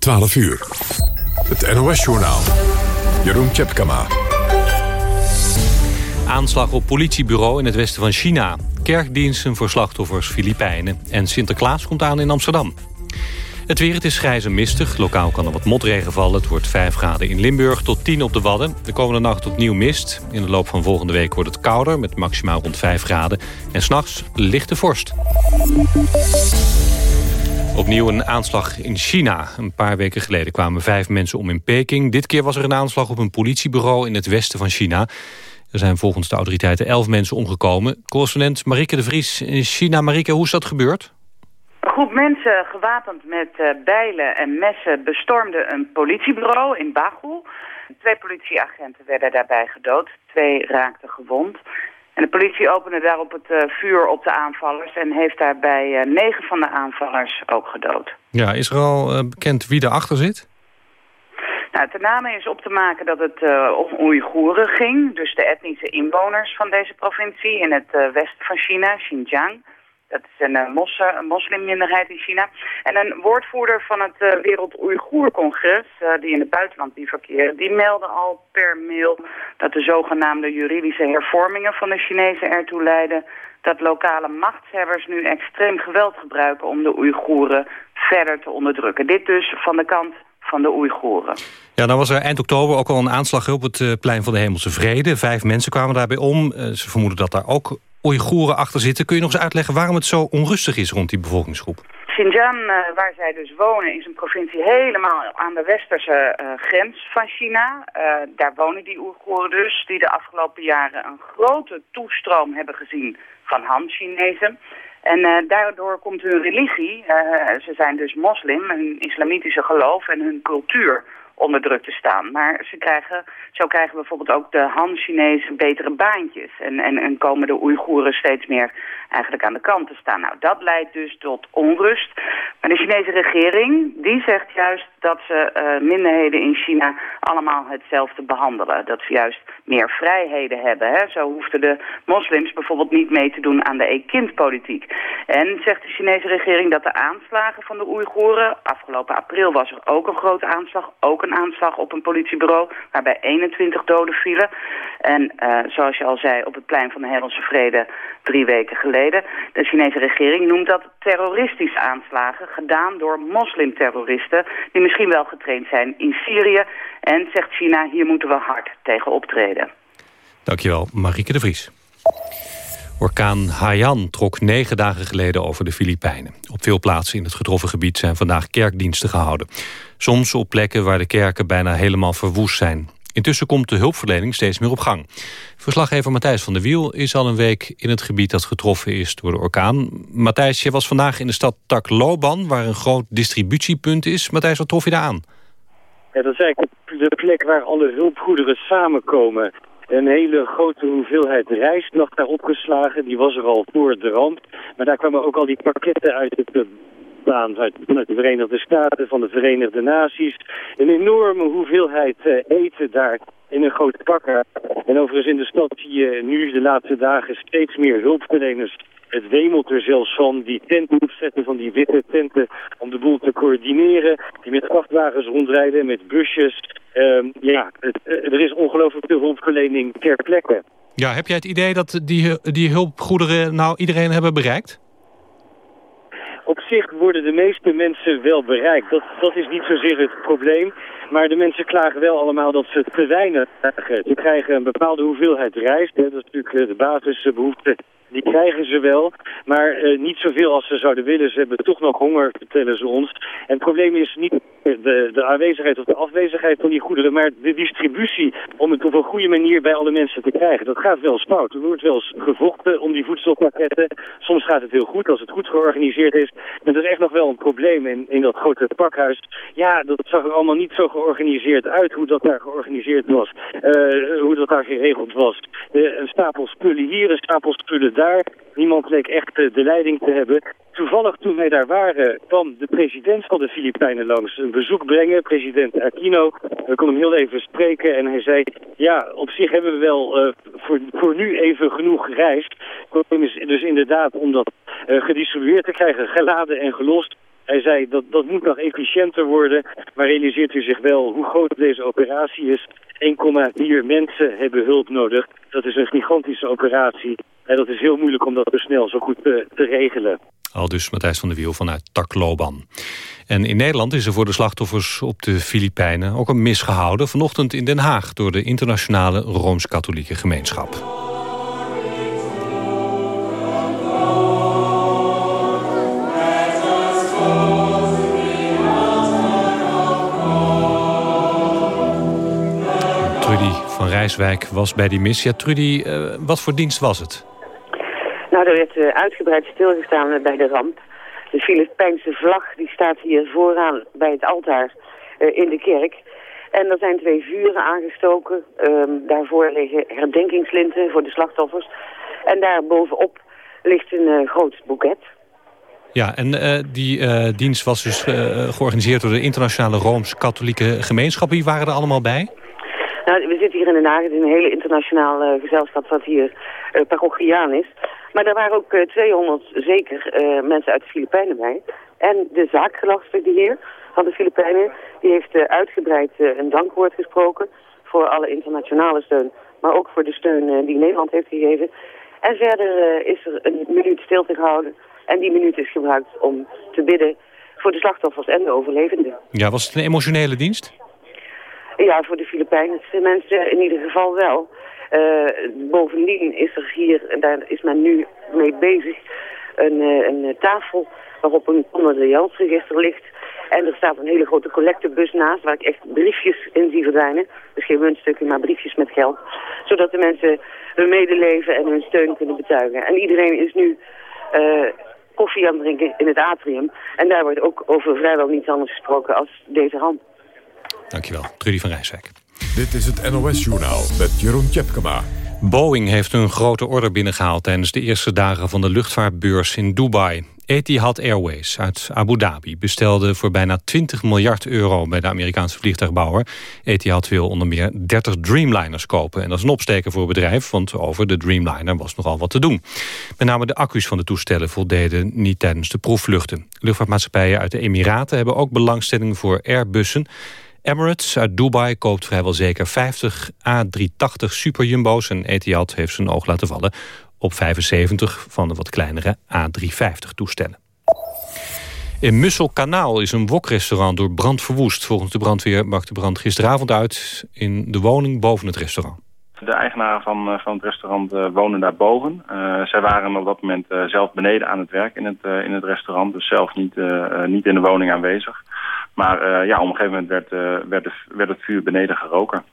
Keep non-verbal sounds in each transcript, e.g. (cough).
12 uur. Het NOS-journaal. Jeroen Tjepkama. Aanslag op politiebureau in het westen van China. Kerkdiensten voor slachtoffers Filipijnen. En Sinterklaas komt aan in Amsterdam. Het weer, het is grijs en mistig. Lokaal kan er wat motregen vallen. Het wordt 5 graden in Limburg tot 10 op de Wadden. De komende nacht opnieuw mist. In de loop van volgende week wordt het kouder... met maximaal rond 5 graden. En s'nachts lichte vorst. Opnieuw een aanslag in China. Een paar weken geleden kwamen vijf mensen om in Peking. Dit keer was er een aanslag op een politiebureau in het westen van China. Er zijn volgens de autoriteiten elf mensen omgekomen. Correspondent Marike de Vries in China. Marike, hoe is dat gebeurd? Een groep mensen gewapend met uh, bijlen en messen bestormde een politiebureau in Bagu. Twee politieagenten werden daarbij gedood. Twee raakten gewond. En de politie opende daarop het uh, vuur op de aanvallers... en heeft daarbij uh, negen van de aanvallers ook gedood. Ja, is er al uh, bekend wie erachter zit? Nou, ten name is op te maken dat het om Oeigoeren ging. Dus de etnische inwoners van deze provincie in het westen van China, Xinjiang... Dat is een, mos, een moslimminderheid in China. En een woordvoerder van het uh, Wereld Oeigoer-congres, uh, die in het buitenland die verkeren, die meldde al per mail dat de zogenaamde juridische hervormingen van de Chinezen ertoe leiden dat lokale machtshebbers nu extreem geweld gebruiken om de Oeigoeren verder te onderdrukken. Dit dus van de kant van de Oeigoeren. Ja, dan was er eind oktober ook al een aanslag op het plein van de Hemelse Vrede. Vijf mensen kwamen daarbij om. ze vermoeden dat daar ook Oeigoeren achter zitten. Kun je nog eens uitleggen waarom het zo onrustig is rond die bevolkingsgroep? Xinjiang, uh, waar zij dus wonen, is een provincie helemaal aan de westerse uh, grens van China. Uh, daar wonen die Oeigoeren dus, die de afgelopen jaren een grote toestroom hebben gezien van Han-Chinezen. En daardoor komt hun religie, ze zijn dus moslim, hun islamitische geloof en hun cultuur onder druk te staan. Maar ze krijgen, zo krijgen bijvoorbeeld ook de Han-Chinezen betere baantjes. En, en, en komen de Oeigoeren steeds meer eigenlijk aan de kant te staan. Nou, dat leidt dus tot onrust. Maar de Chinese regering, die zegt juist dat ze uh, minderheden in China allemaal hetzelfde behandelen. Dat ze juist meer vrijheden hebben. Hè? Zo hoefden de moslims bijvoorbeeld niet mee te doen aan de e-kindpolitiek. En zegt de Chinese regering dat de aanslagen van de Oeigoeren... afgelopen april was er ook een grote aanslag, ook een aanslag op een politiebureau... waarbij 21 doden vielen. En uh, zoals je al zei, op het plein van de Hemelse Vrede drie weken geleden. De Chinese regering noemt dat terroristische aanslagen... gedaan door moslimterroristen die misschien wel getraind zijn in Syrië. En zegt China, hier moeten we hard tegen optreden. Dankjewel, Marieke de Vries. Orkaan Haiyan trok negen dagen geleden over de Filipijnen. Op veel plaatsen in het getroffen gebied zijn vandaag kerkdiensten gehouden. Soms op plekken waar de kerken bijna helemaal verwoest zijn. Intussen komt de hulpverlening steeds meer op gang. Verslaggever Matthijs van der Wiel is al een week in het gebied dat getroffen is door de orkaan. Matthijs, je was vandaag in de stad Tacloban, waar een groot distributiepunt is. Matthijs, wat trof je daar aan? Ja, dat is eigenlijk de plek waar alle hulpgoederen samenkomen. Een hele grote hoeveelheid rijst lag daar opgeslagen. Die was er al voor de ramp. Maar daar kwamen ook al die pakketten uit het uit, vanuit de Verenigde Staten, van de Verenigde Naties. Een enorme hoeveelheid uh, eten daar in een grote pakker. En overigens in de stad zie je nu de laatste dagen steeds meer hulpverleners. Het wemelt er zelfs van die tenten opzetten, van die witte tenten, om de boel te coördineren. Die met vrachtwagens rondrijden, met busjes. Um, ja, het, er is ongelooflijk veel hulpverlening ter plekke. Ja, heb jij het idee dat die, die hulpgoederen nou iedereen hebben bereikt? Op zich worden de meeste mensen wel bereikt. Dat, dat is niet zozeer het probleem. Maar de mensen klagen wel allemaal dat ze te weinig krijgen. Ze krijgen een bepaalde hoeveelheid rijst. Dat is natuurlijk de basisbehoefte die krijgen ze wel, maar uh, niet zoveel als ze zouden willen. Ze hebben toch nog honger, vertellen ze ons. En het probleem is niet de, de aanwezigheid of de afwezigheid van die goederen, maar de distributie om het op een goede manier bij alle mensen te krijgen. Dat gaat wel eens fout. Er wordt wel eens gevochten om die voedselpakketten. Soms gaat het heel goed als het goed georganiseerd is. Maar er is echt nog wel een probleem in, in dat grote pakhuis. Ja, dat zag er allemaal niet zo georganiseerd uit hoe dat daar georganiseerd was. Uh, hoe dat daar geregeld was. Een stapel spullen hier, een stapel spullen daar. Niemand leek echt de leiding te hebben. Toevallig toen wij daar waren kwam de president van de Filipijnen langs een bezoek brengen, president Aquino. We konden hem heel even spreken en hij zei, ja, op zich hebben we wel uh, voor, voor nu even genoeg rijst. Het dus inderdaad om dat uh, gedistribueerd te krijgen, geladen en gelost. Hij zei dat dat moet nog efficiënter worden, maar realiseert u zich wel hoe groot deze operatie is. 1,4 mensen hebben hulp nodig. Dat is een gigantische operatie en dat is heel moeilijk om dat snel zo goed te, te regelen. Al dus Matthijs van der Wiel vanuit Tacloban. En in Nederland is er voor de slachtoffers op de Filipijnen ook een mis gehouden. Vanochtend in Den Haag door de internationale Rooms-Katholieke gemeenschap. Trudy van Rijswijk was bij die mis. Ja, Trudy, uh, wat voor dienst was het? Nou, er werd uh, uitgebreid stilgestaan bij de ramp. De Filipijnse vlag die staat hier vooraan bij het altaar uh, in de kerk. En er zijn twee vuren aangestoken. Um, daarvoor liggen herdenkingslinten voor de slachtoffers. En daar bovenop ligt een uh, groot boeket. Ja, en die dienst was dus georganiseerd door de internationale Rooms-Katholieke gemeenschap. Wie waren er allemaal bij? Nou, we zitten hier in Den Haag. Het is een hele internationaal gezelschap wat hier parochiaan is. Maar er waren ook 200 zeker mensen uit de Filipijnen bij. En de zaakgelastigde hier van de Filipijnen, die heeft uitgebreid een dankwoord gesproken voor alle internationale steun. Maar ook voor de steun die Nederland heeft gegeven. En verder is er een minuut stilte gehouden en die minuut is gebruikt om te bidden voor de slachtoffers en de overlevenden. Ja, was het een emotionele dienst? Ja, voor de Filipijnse mensen in ieder geval wel. Uh, bovendien is er hier, en daar is men nu mee bezig, een, een tafel waarop een condoleansregister ligt. En er staat een hele grote collectebus naast, waar ik echt briefjes in zie verdwijnen. Dus geen muntstukken, maar briefjes met geld. Zodat de mensen hun medeleven en hun steun kunnen betuigen. En iedereen is nu uh, koffie aan het drinken in het atrium. En daar wordt ook over vrijwel niets anders gesproken als deze ramp. Dankjewel, Trudy van Rijswijk. Dit is het NOS-journaal met Jeroen Tjepkema. Boeing heeft een grote order binnengehaald tijdens de eerste dagen van de luchtvaartbeurs in Dubai. Etihad Airways uit Abu Dhabi bestelde voor bijna 20 miljard euro bij de Amerikaanse vliegtuigbouwer. Etihad wil onder meer 30 Dreamliners kopen. En dat is een opsteken voor het bedrijf, want over de Dreamliner was nogal wat te doen. Met name de accu's van de toestellen voldeden niet tijdens de proefvluchten. Luchtvaartmaatschappijen uit de Emiraten hebben ook belangstelling voor Airbussen. Emirates uit Dubai koopt vrijwel zeker 50 A380 Super Jumbo's... en Etihad heeft zijn oog laten vallen op 75 van de wat kleinere A350-toestellen. In Musselkanaal is een wokrestaurant door brand verwoest. Volgens de brandweer brak de brand gisteravond uit in de woning boven het restaurant. De eigenaren van, eh, van het restaurant uh, wonen daarboven. Uh, zij waren op dat moment zelf beneden aan het werk in het, in het restaurant. Dus zelf niet, niet in de woning aanwezig. Maar ja, op een gegeven moment werd, werd, de, werd het vuur beneden geroken.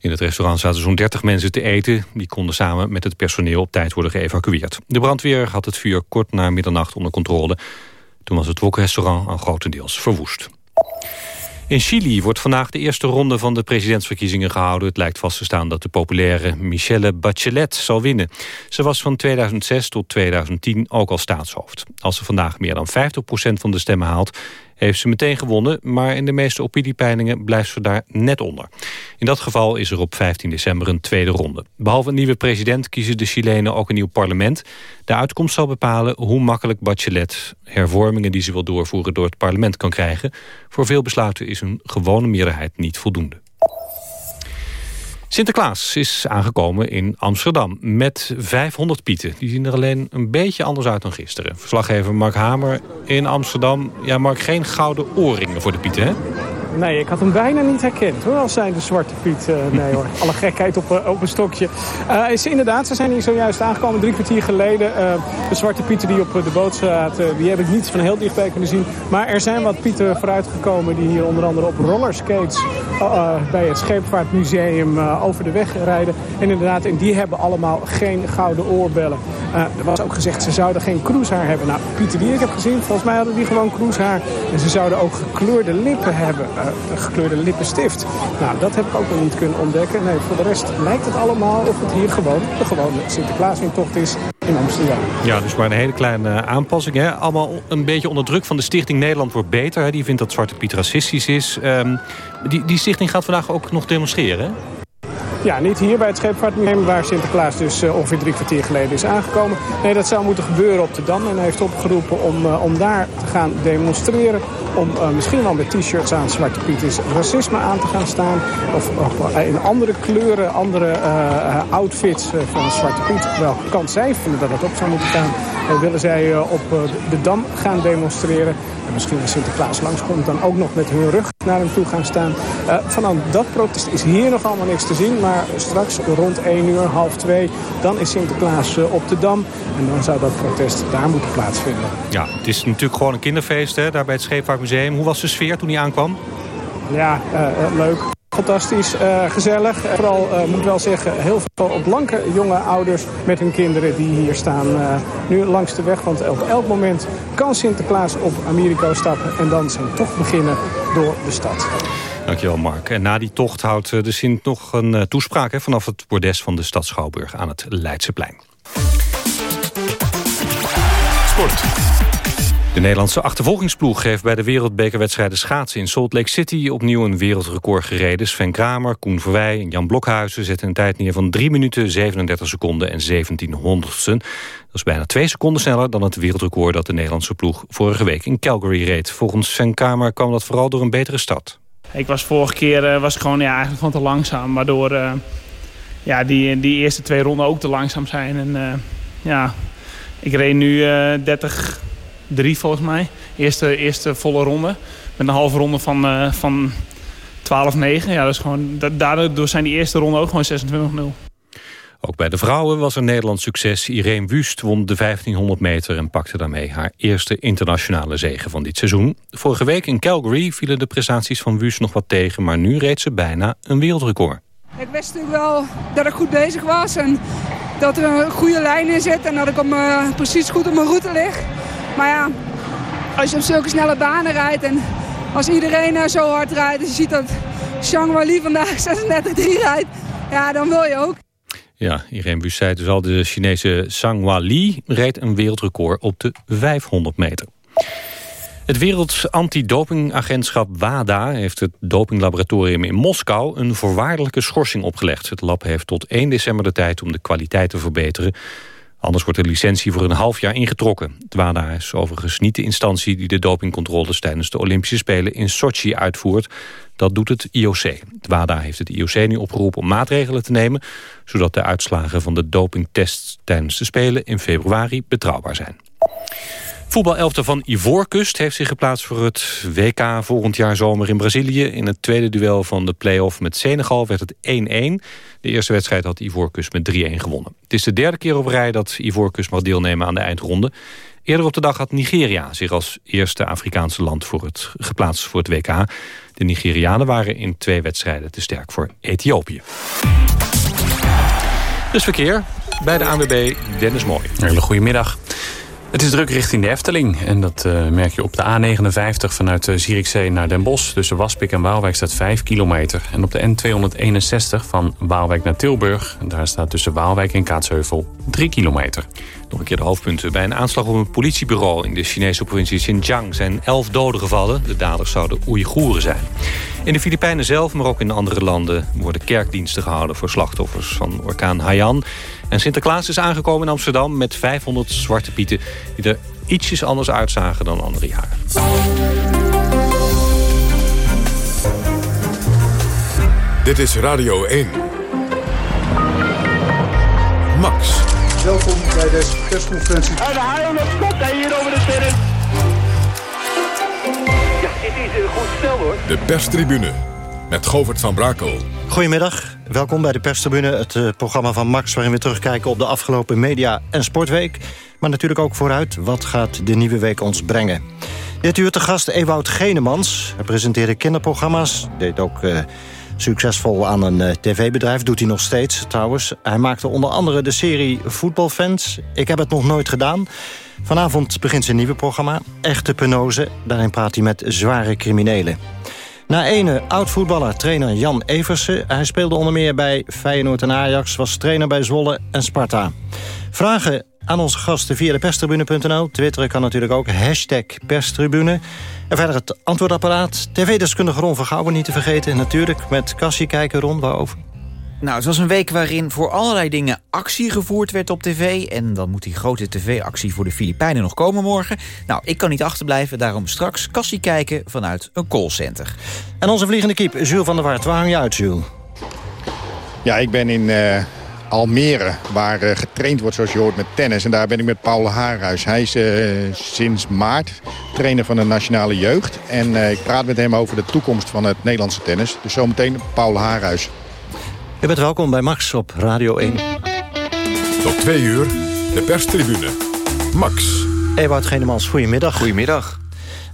In het restaurant zaten zo'n 30 mensen te eten. Die konden samen met het personeel op tijd worden geëvacueerd. De brandweer had het vuur kort na middernacht onder controle. Toen was het wokrestaurant al grotendeels verwoest. In Chili wordt vandaag de eerste ronde van de presidentsverkiezingen gehouden. Het lijkt vast te staan dat de populaire Michelle Bachelet zal winnen. Ze was van 2006 tot 2010 ook al staatshoofd. Als ze vandaag meer dan 50% van de stemmen haalt heeft ze meteen gewonnen... maar in de meeste opiniepeilingen blijft ze daar net onder. In dat geval is er op 15 december een tweede ronde. Behalve een nieuwe president kiezen de Chilenen ook een nieuw parlement. De uitkomst zal bepalen hoe makkelijk Bachelet hervormingen die ze wil doorvoeren door het parlement kan krijgen. Voor veel besluiten is een gewone meerderheid niet voldoende. Sinterklaas is aangekomen in Amsterdam met 500 pieten. Die zien er alleen een beetje anders uit dan gisteren. Verslaggever Mark Hamer in Amsterdam. Ja, Mark, geen gouden oorringen voor de pieten, hè? Nee, ik had hem bijna niet herkend hoor, als zijn de Zwarte Piet. Uh, nee (laughs) hoor, alle gekheid op, uh, op een stokje. Uh, is, inderdaad, ze zijn hier zojuist aangekomen, drie kwartier geleden. de Zwarte Pieten die op de boot zaten, die heb ik niet van heel dichtbij kunnen zien. Maar er zijn wat Pieten vooruitgekomen die hier onder andere op rollerskates bij het Scheepvaartmuseum over de weg rijden. En inderdaad, en die hebben allemaal geen gouden oorbellen. er was ook gezegd, ze zouden geen cruisehaar hebben. Nou, Pieten die ik heb gezien, volgens mij hadden die gewoon cruisehaar. En ze zouden ook gekleurde lippen hebben gekleurde lippenstift. Nou, dat heb ik ook nog niet kunnen ontdekken. Nee, voor de rest lijkt het allemaal of het hier gewoon de gewone Sinterklaasintocht is in Amsterdam. Ja, dus maar een hele kleine aanpassing. Hè? Allemaal een beetje onder druk van de Stichting Nederland wordt beter. Hè? Die vindt dat Zwarte Piet racistisch is. Um, die, die stichting gaat vandaag ook nog demonstreren, Ja, niet hier bij het Scheepvaartmuseum waar Sinterklaas dus ongeveer drie kwartier geleden is aangekomen. Nee, dat zou moeten gebeuren op de Dam. En hij heeft opgeroepen om, om daar te gaan demonstreren. Om misschien wel met t-shirts aan Zwarte Piet is racisme aan te gaan staan. Of, of in andere kleuren, andere outfits van Zwarte Piet. Welke kant zij vinden dat het op zou moeten gaan. willen zij op de Dam gaan demonstreren. En misschien als Sinterklaas langskomt dan ook nog met hun rug naar hem toe gaan staan. Uh, vanaf dat protest is hier nog allemaal niks te zien. Maar straks rond 1 uur, half 2, dan is Sinterklaas uh, op de Dam. En dan zou dat protest daar moeten plaatsvinden. Ja, het is natuurlijk gewoon een kinderfeest hè, daar bij het Scheepvaartmuseum. Hoe was de sfeer toen hij aankwam? Ja, uh, leuk. Fantastisch, uh, gezellig. Vooral, uh, moet ik wel zeggen, heel veel blanke jonge ouders met hun kinderen die hier staan uh, nu langs de weg. Want op elk moment kan Sinterklaas op Amerika stappen en dan zijn tocht beginnen door de stad. Dankjewel Mark. En na die tocht houdt de Sint nog een toespraak hè, vanaf het bordes van de stad Schouwburg aan het Leidseplein. Sport. De Nederlandse achtervolgingsploeg heeft bij de wereldbekerwedstrijden schaatsen in Salt Lake City opnieuw een wereldrecord gereden. Sven Kramer, Koen Verwij en Jan Blokhuizen zetten een tijd neer van 3 minuten 37 seconden en 17 honderdsten. Dat is bijna 2 seconden sneller dan het wereldrecord dat de Nederlandse ploeg vorige week in Calgary reed. Volgens Sven Kramer kwam dat vooral door een betere start. Ik was vorige keer uh, was gewoon, ja, eigenlijk gewoon te langzaam, waardoor uh, ja, die, die eerste twee ronden ook te langzaam zijn. En, uh, ja, ik reed nu 30 drie volgens mij. Eerste, eerste volle ronde. Met een halve ronde van, uh, van 12-9. Ja, dat is gewoon, daardoor zijn die eerste ronde ook gewoon 26-0. Ook bij de vrouwen was er Nederlands succes. Irene Wust won de 1500 meter en pakte daarmee haar eerste internationale zege van dit seizoen. Vorige week in Calgary vielen de prestaties van Wust nog wat tegen, maar nu reed ze bijna een wereldrecord. Ik wist natuurlijk wel dat ik goed bezig was en dat er een goede lijn in zit en dat ik op precies goed op mijn route lig. Maar ja, als je op zulke snelle banen rijdt en als iedereen uh, zo hard rijdt... en je ziet dat Shangwali vandaag (laughs) 36-3 rijdt, ja, dan wil je ook. Ja, Irene Bus zei dus al, de Chinese Sangwa Li reed een wereldrecord op de 500 meter. Het Werelds Antidopingagentschap WADA heeft het dopinglaboratorium in Moskou een voorwaardelijke schorsing opgelegd. Het lab heeft tot 1 december de tijd om de kwaliteit te verbeteren. Anders wordt de licentie voor een half jaar ingetrokken. Het WADA is overigens niet de instantie die de dopingcontroles tijdens de Olympische Spelen in Sochi uitvoert. Dat doet het IOC. Het WADA heeft het IOC nu opgeroepen om maatregelen te nemen... zodat de uitslagen van de dopingtests tijdens de Spelen in februari betrouwbaar zijn. Voetbalelfte van Ivoorkust heeft zich geplaatst voor het WK volgend jaar zomer in Brazilië. In het tweede duel van de play-off met Senegal werd het 1-1. De eerste wedstrijd had Ivoorkust met 3-1 gewonnen. Het is de derde keer op rij dat Ivoorkust mag deelnemen aan de eindronde. Eerder op de dag had Nigeria zich als eerste Afrikaanse land voor het, geplaatst voor het WK. De Nigerianen waren in twee wedstrijden te sterk voor Ethiopië. Dus verkeer bij de ANWB Dennis Mooi. Hele goedemiddag. Het is druk richting de Efteling. En dat uh, merk je op de A59 vanuit uh, Zierikzee naar Den Bosch. Tussen Waspik en Waalwijk staat 5 kilometer. En op de N261 van Waalwijk naar Tilburg. Daar staat tussen Waalwijk en Kaatsheuvel 3 kilometer. Nog een keer de hoofdpunten. Bij een aanslag op een politiebureau in de Chinese provincie Xinjiang zijn 11 doden gevallen. De daders zouden Oeigoeren zijn. In de Filipijnen zelf, maar ook in andere landen... worden kerkdiensten gehouden voor slachtoffers van orkaan Haiyan. En Sinterklaas is aangekomen in Amsterdam met 500 zwarte pieten... die er ietsjes anders uitzagen dan andere jaren. Dit is Radio 1. Max. Welkom bij deze persconferentie. En de haal komt hij hier over de terrein. Ja, dit is een goed stel hoor. De perstribune met Govert van Brakel. Goedemiddag, welkom bij de perstribune, het uh, programma van Max... waarin we terugkijken op de afgelopen media- en sportweek. Maar natuurlijk ook vooruit, wat gaat de nieuwe week ons brengen? Dit uur te gast Ewout Genemans. Hij presenteerde kinderprogramma's, deed ook... Uh, Succesvol aan een uh, tv-bedrijf, doet hij nog steeds trouwens. Hij maakte onder andere de serie Voetbalfans. Ik heb het nog nooit gedaan. Vanavond begint zijn nieuwe programma, Echte Penose. Daarin praat hij met zware criminelen. Na ene oud-voetballer, trainer Jan Eversen. Hij speelde onder meer bij Feyenoord en Ajax... was trainer bij Zwolle en Sparta. Vragen aan onze gasten via de perstribune.nl. Twitteren kan natuurlijk ook, hashtag perstribune. En verder het antwoordapparaat. TV-deskundige Ron van Gouwen niet te vergeten. Natuurlijk met Cassie kijken, Ron, waarover? Nou, het was een week waarin voor allerlei dingen actie gevoerd werd op tv. En dan moet die grote tv-actie voor de Filipijnen nog komen morgen. Nou, ik kan niet achterblijven, daarom straks kassie kijken vanuit een callcenter. En onze vliegende kiep, Jules van der Wart. Waar hang je uit, Jules? Ja, ik ben in uh, Almere, waar uh, getraind wordt zoals je hoort met tennis. En daar ben ik met Paul Haarhuis. Hij is uh, sinds maart trainer van de nationale jeugd. En ik praat met hem over de toekomst van het Nederlandse tennis. Dus zometeen Paul Haarhuis. Je bent welkom bij Max op Radio 1. Tot twee uur, de perstribune. Max. Ewout Genemans, goedemiddag. Goedemiddag.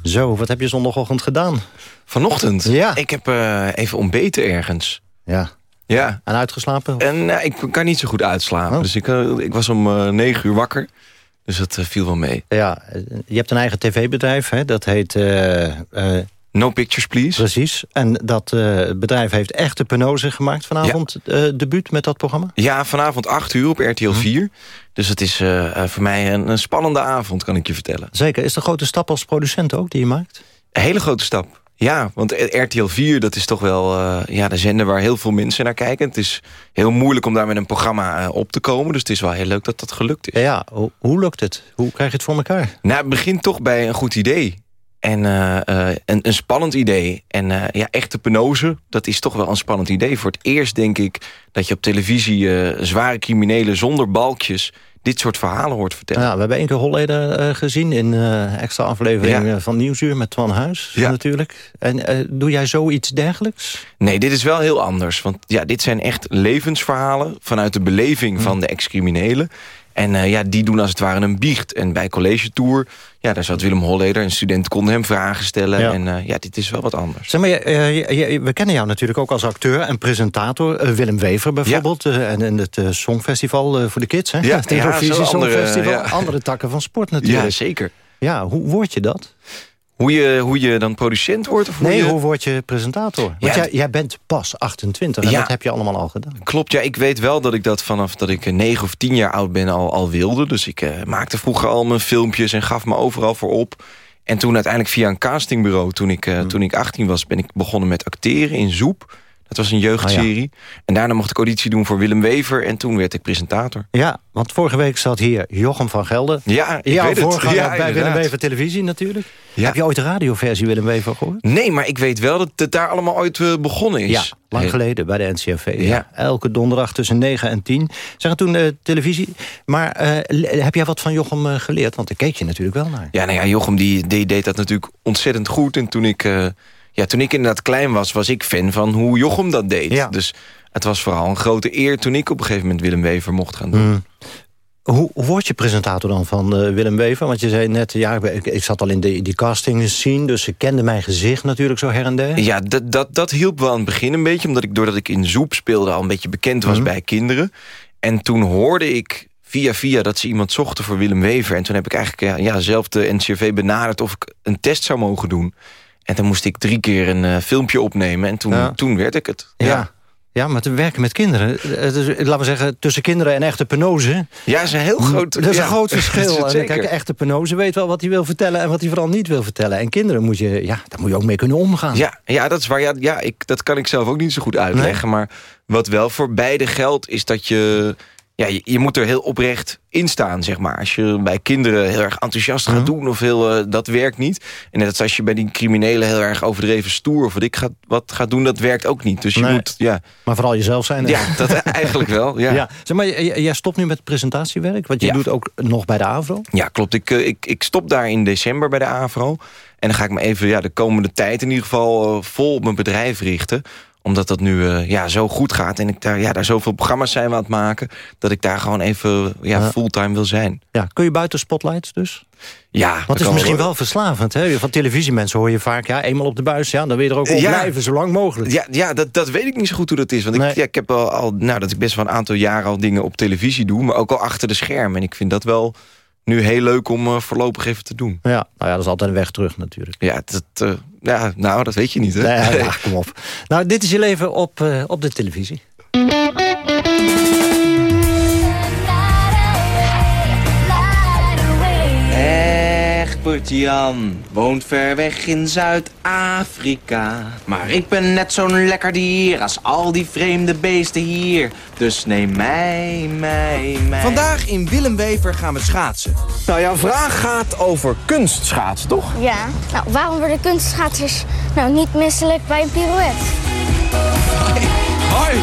Zo, wat heb je zondagochtend gedaan? Vanochtend? Ja. Ik heb uh, even ontbeten ergens. Ja. Ja. En uitgeslapen? En uh, ik kan niet zo goed uitslapen. Oh. Dus ik, uh, ik was om negen uur wakker. Dus dat viel wel mee. Ja, je hebt een eigen tv-bedrijf, hè? dat heet... No Pictures, Please. Precies. En dat uh, bedrijf heeft echt de penose gemaakt vanavond. Ja. Uh, debuut met dat programma? Ja, vanavond 8 uur op RTL 4. Hm. Dus het is uh, voor mij een, een, spannende avond, kan ik je vertellen. Zeker. Is een grote stap als producent ook die je maakt? Een hele grote stap. Ja, want RTL 4, dat is toch wel ja, de zender waar heel veel mensen naar kijken. Het is heel moeilijk om daar met een programma op te komen. Dus het is wel heel leuk dat dat gelukt is. Ja, hoe, hoe lukt het? Hoe krijg je het voor elkaar? Nou, het begint toch bij een goed idee. En uh, uh, een, een, spannend idee. En uh, ja, echte penose, dat is toch wel een spannend idee. Voor het eerst denk ik dat je op televisie zware criminelen zonder balkjes dit soort verhalen hoort vertellen. Ja, we hebben één keer Holleder gezien in extra aflevering ja. van Nieuwsuur met Twan Huis ja. natuurlijk. En doe jij zoiets dergelijks? Nee, dit is wel heel anders. Want ja, dit zijn echt levensverhalen vanuit de beleving hm. van de ex-criminelen. En uh, ja, die doen als het ware een biecht. En bij College Tour, ja, daar zat Willem Holleder. Een student kon hem vragen stellen. Ja. En uh, ja, dit is wel wat anders. Zeg maar, uh, we kennen jou natuurlijk ook als acteur en presentator. Willem Wever bijvoorbeeld. Ja. en, en het Songfestival voor de kids. Hè? Ja, (laughs) het Eurovisie ja, Songfestival. Andere, andere takken van sport natuurlijk. Ja, zeker. Ja, hoe word je dat? Hoe je, hoe je dan producent wordt? Of hoe nee, je... hoe word je presentator? Want ja, jij, jij, bent pas 28 en ja, dat heb je allemaal al gedaan. Klopt, ja. Ik weet wel dat ik dat vanaf dat ik 9 of 10 jaar oud ben al, al wilde. Dus ik uh, maakte vroeger al mijn filmpjes en gaf me overal voor op. En toen uiteindelijk via een castingbureau, toen ik, uh, hmm. toen ik 18 was... ben ik begonnen met acteren in Zoep. Dat was een jeugdserie. Oh ja. En daarna mocht ik auditie doen voor Willem Wever. En toen werd ik presentator. Ja, want vorige week zat hier Jochem van Gelder. Ja, ik Jouw weet voorganger ja, bij inderdaad. Willem Wever Televisie natuurlijk. Ja. Heb je ooit de radioversie Willem Wever gehoord? Nee, maar ik weet wel dat het daar allemaal ooit uh, begonnen is. Ja, lang geleden bij de NCRV. Ja. Elke donderdag tussen 9 en 10. Zeg toen uh, televisie. Maar uh, heb jij wat van Jochem uh, geleerd? Want daar keek je natuurlijk wel naar. Ja, nou ja, Jochem die, die deed dat natuurlijk ontzettend goed. En toen ik, ja, toen ik inderdaad klein was, was ik fan van hoe Jochem dat deed. Ja. Dus het was vooral een grote eer toen ik op een gegeven moment Willem Wever mocht gaan doen. Mm. Hoe, hoe word je presentator dan van uh, Willem Wever? Want je zei net, ja, ik, ik zat al in de, die casting scene... dus ze kenden mijn gezicht natuurlijk zo her en der. Ja, dat, dat, dat hielp wel aan het begin een beetje. Omdat ik, doordat ik in Zoep speelde al een beetje bekend was Mhm. bij kinderen. En toen hoorde ik via via dat ze iemand zochten voor Willem Wever. En toen heb ik eigenlijk ja, ja, zelf de NCRV benaderd of ik een test zou mogen doen. En dan moest ik drie keer een uh, filmpje opnemen. En toen, Ja. toen werd ik het. Ja. ja. Ja, maar te werken met kinderen. Is, laten we zeggen, tussen kinderen en echte penose. Ja, is een heel groot... Dat is ja, een groot (laughs) verschil. En. Kijk, echte penose weet wel wat hij wil vertellen... en wat hij vooral niet wil vertellen. En kinderen moet je, ja, daar moet je ook mee kunnen omgaan. Ja, ja, dat is waar. Ja, ja ik, dat kan ik zelf ook niet zo goed uitleggen. Maar wat wel voor beide geldt, is dat je... Ja, je, je moet er heel oprecht in staan, zeg maar. Als je bij kinderen heel erg enthousiast gaat Mhm. doen... of heel, eh, dat werkt niet. En net als als je bij die criminelen heel erg overdreven stoer... of wat ik ga, wat gaat doen, dat werkt ook niet. Dus je Nee. moet... Ja, Maar vooral jezelf zijn. ja dat (laughs) eigenlijk wel. Ja. Ja. Zeg maar, jij stopt nu met presentatiewerk. Want je Ja. doet ook nog bij de AVRO. Ja, klopt. Ik, eh, ik, ik stop daar in december bij de AVRO. En dan ga ik me even ja, de komende tijd in ieder geval eh, vol op mijn bedrijf richten omdat dat nu eh, ja, zo goed gaat en ik daar, ja, daar zoveel programma's zijn we aan het maken... dat ik daar gewoon even ja, fulltime wil zijn. Ja, kun je buiten spotlights dus? Ja, het is misschien wel verslavend. Hè? Van televisiemensen hoor je vaak... ja, eenmaal op de buis, ja, dan wil je er ook op Ja. blijven... zo lang mogelijk. Ja, ja dat, dat weet ik niet zo goed hoe dat is. Want ik, ja, ik heb al, al nou, dat ik best wel een aantal jaren al dingen op televisie doe... maar ook al achter de schermen. En ik vind dat wel nu heel leuk om eh, voorlopig even te doen. Ja, nou ja, dat is altijd een weg terug natuurlijk. Ja, dat, eh, ja nou, dat weet je niet, hè? Nee, ja, (laughs) kom op. Nou, dit is je leven op, eh, op de televisie. Buiten-Jan woont ver weg in Zuid-Afrika. Maar ik ben net zo'n lekker dier als al die vreemde beesten hier. Dus neem mij, mij, mij. Vandaag in Willem Wever gaan we schaatsen. Nou, jouw vraag gaat over kunstschaatsen, toch? Ja. Nou, waarom worden kunstschaatsers nou niet misselijk bij een pirouette? Hoi!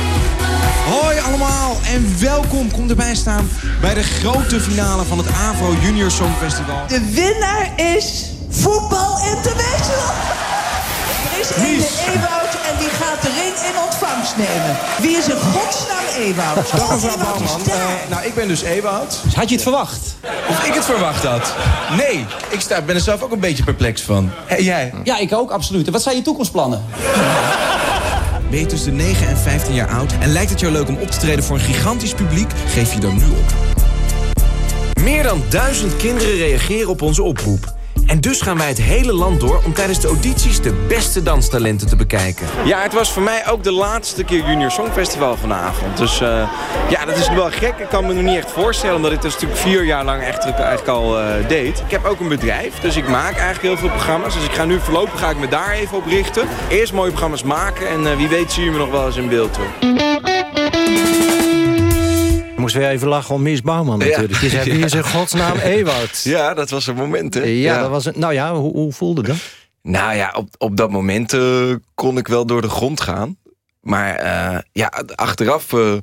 Hoi allemaal en welkom, kom erbij staan bij de grote finale van het AVRO Junior Songfestival. De winnaar is Voetbal International. Er is Ede Ewoud en die gaat de ring in ontvangst nemen. Wie is in godsnaam Ewoud? Dag mevrouw Bouwman. Uh, nou, ik ben dus Ewoud. Had je het verwacht? Of ik het verwacht had? Nee, ik sta, ben er zelf ook een beetje perplex van. En jij? Ja, ik ook, absoluut. En wat zijn je toekomstplannen? (laughs) Ben je tussen de 9 en 15 jaar oud en lijkt het jou leuk om op te treden voor een gigantisch publiek? Geef je dan nu op. Meer dan duizend kinderen reageren op onze oproep. En dus gaan wij het hele land door om tijdens de audities de beste danstalenten te bekijken. Ja, het was voor mij ook de laatste keer Junior Songfestival vanavond. Dus uh, ja, dat is wel gek. Ik kan me nog niet echt voorstellen, omdat ik dat natuurlijk vier jaar lang echt, eigenlijk al uh, deed. Ik heb ook een bedrijf, dus ik maak eigenlijk heel veel programma's. Dus ik ga nu voorlopig ga ik me daar even op richten. Eerst mooie programma's maken en uh, wie weet zie je me nog wel eens in beeld hoor. Moest weer even lachen om Mies Bouwman natuurlijk. Ja. Je zei, (laughs) wie is in godsnaam Ewout? Ja, dat was een moment, hè? Ja. Dat was een, nou ja, hoe, hoe, voelde dat? Nou ja, op, op dat moment uh, kon ik wel door de grond gaan. Maar uh, ja, achteraf uh,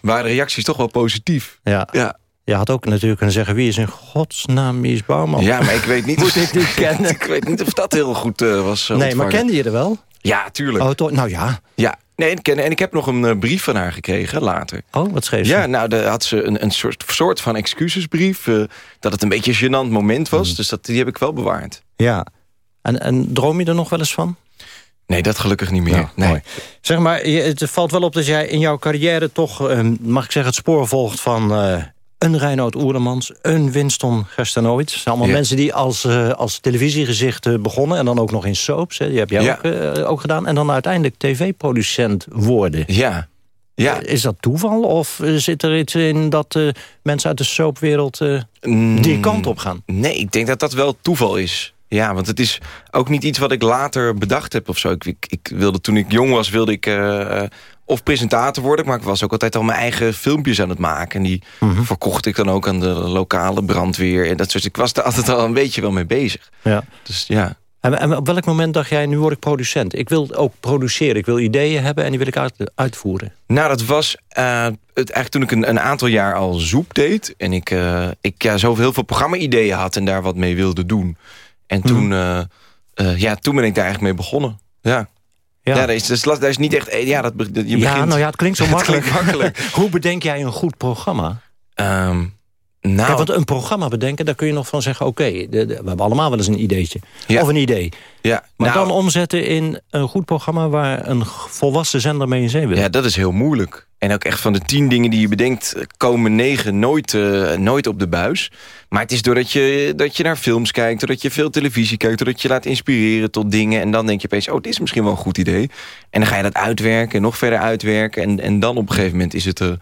waren de reacties toch wel positief. Ja. ja. Je had ook natuurlijk kunnen zeggen, wie is in godsnaam Mies Bouwman? Ja, maar ik weet niet... (laughs) Moet ik niet (laughs) kennen? ik weet niet of dat heel goed was Nee, ontvangen. maar kende je er wel? Ja, tuurlijk. Oh? Nou ja. Nee, en, en ik heb nog een uh, brief van haar gekregen later. Oh, wat schreef ze? Ja, nou, daar had ze een, een soort, soort van excusesbrief. Uh, dat het een beetje een gênant moment was. Mm. Dus dat, die heb ik wel bewaard. Ja. En, en droom je er nog wel eens van? Nee, dat gelukkig niet meer. Ja, nee. Mooi. Zeg maar, het valt wel op dat jij in jouw carrière toch, uh, mag ik zeggen, het spoor volgt van een Reinoud Oerlemans, een Winston zijn allemaal ja. mensen die als, uh, als televisiegezicht uh, begonnen... en dan ook nog in soaps, hè. die heb jij ja. ook, uh, ook, gedaan... en dan uiteindelijk tv-producent worden. Ja. ja. Is dat toeval of zit er iets in dat mensen uit de soapwereld mm, die kant op gaan? Nee, ik denk dat dat wel toeval is. Ja, want het is ook niet iets wat ik later bedacht heb of zo. Ik, ik, ik wilde, toen ik jong was, wilde ik of presentator worden. Maar ik was ook altijd al mijn eigen filmpjes aan het maken. En die mm -hmm. verkocht ik dan ook aan de lokale brandweer. En dat soort. Ik was er altijd al een beetje wel mee bezig. Ja. Dus ja. En, en op welk moment dacht jij, nu word ik producent? Ik wil ook produceren. Ik wil ideeën hebben en die wil ik uit, uitvoeren. Nou, dat was uh, het, eigenlijk toen ik een, een, aantal jaar al zoek deed. En ik, uh, ik ja, zoveel heel veel programma-ideeën had en daar wat mee wilde doen. En toen, mm -hmm. uh, ja, toen ben ik daar eigenlijk mee begonnen. Ja. Ja, ja dat, is, dat, is, dat is niet echt... Ja, dat, je begint, ja, nou ja, het klinkt zo (laughs) makkelijk. klinkt makkelijk. (laughs) Hoe bedenk jij een goed programma? Um, nou, Kijk, want een programma bedenken, daar kun je nog van zeggen... oké, okay, we hebben allemaal wel eens een ideetje. Ja. Of een idee. Ja, maar nou, dan omzetten in een goed programma... waar een volwassen zender mee in zee wil. Ja, dat is heel moeilijk. En ook echt van de tien dingen die je bedenkt... komen negen nooit, uh, nooit op de buis. Maar het is doordat je, dat je naar films kijkt... doordat je veel televisie kijkt... doordat je laat inspireren tot dingen... en dan denk je opeens, oh, dit is misschien wel een goed idee. En dan ga je dat uitwerken, nog verder uitwerken... en, en dan op een gegeven moment is het... Uh,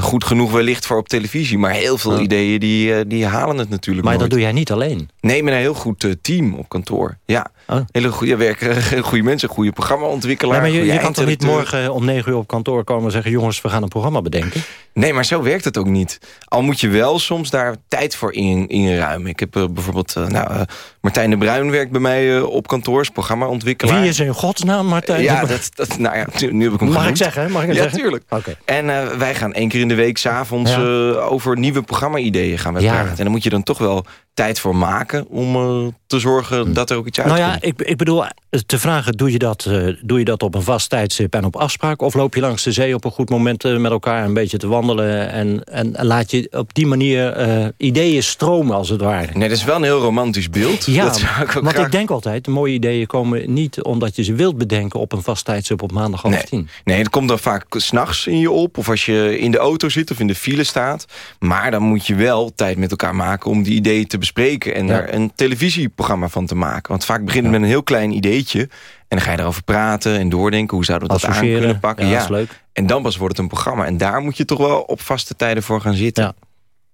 goed genoeg wellicht voor op televisie. Maar heel veel Ja. ideeën die, die halen het natuurlijk Maar nooit. dat doe jij niet alleen. Nee, met een heel goed eh, team op kantoor. Ja, Oh. hele goede werken, (laughs) goede mensen, goede programmaontwikkelaar. Nee, maar je, kan toch niet morgen om negen uur op kantoor komen en zeggen... jongens, we gaan een programma bedenken? Nee, maar zo werkt het ook niet. Al moet je wel soms daar tijd voor in, inruimen. Ik heb eh, bijvoorbeeld... eh, nou, eh, Martijn de Bruin werkt bij mij eh, op kantoor als programmaontwikkelaar. Wie is in godsnaam, Martijn? Ja, dat, dat, nou ja, nu, nu heb ik hem Mag ik zeggen? Mag ik ja, zeggen? tuurlijk. Oké. En eh, wij gaan één keer in de week s'avonds Ja. eh over nieuwe programma-ideeën gaan we praten. En dan moet je dan toch wel tijd voor maken om eh, te zorgen dat er ook iets Nou uitkomt. ja, ik, ik bedoel, te vragen, doe je, dat, eh, doe je dat op een vast tijdstip en op afspraak? Of loop je langs de zee op een goed moment eh, met elkaar een beetje te wandelen... en, en, en laat je op die manier eh, ideeën stromen, als het ware? Nee, dat is wel een heel romantisch beeld. Ja, dat zou ik ook want graag- ik denk altijd, de mooie ideeën komen niet omdat je ze wilt bedenken... op een vast tijdstip op maandag half Nee. tien. Nee, het komt dan vaak s'nachts in je op. Of als je in de auto zit of in de file staat. Maar dan moet je wel tijd met elkaar maken om die ideeën te bespreken. En Ja. daar een televisieprogramma van te maken. Want vaak begint het met een heel klein ideetje. En dan ga je erover praten en doordenken. Hoe zouden we dat aan kunnen pakken? Ja, leuk. En dan pas wordt het een programma. En daar moet je toch wel op vaste tijden voor gaan zitten.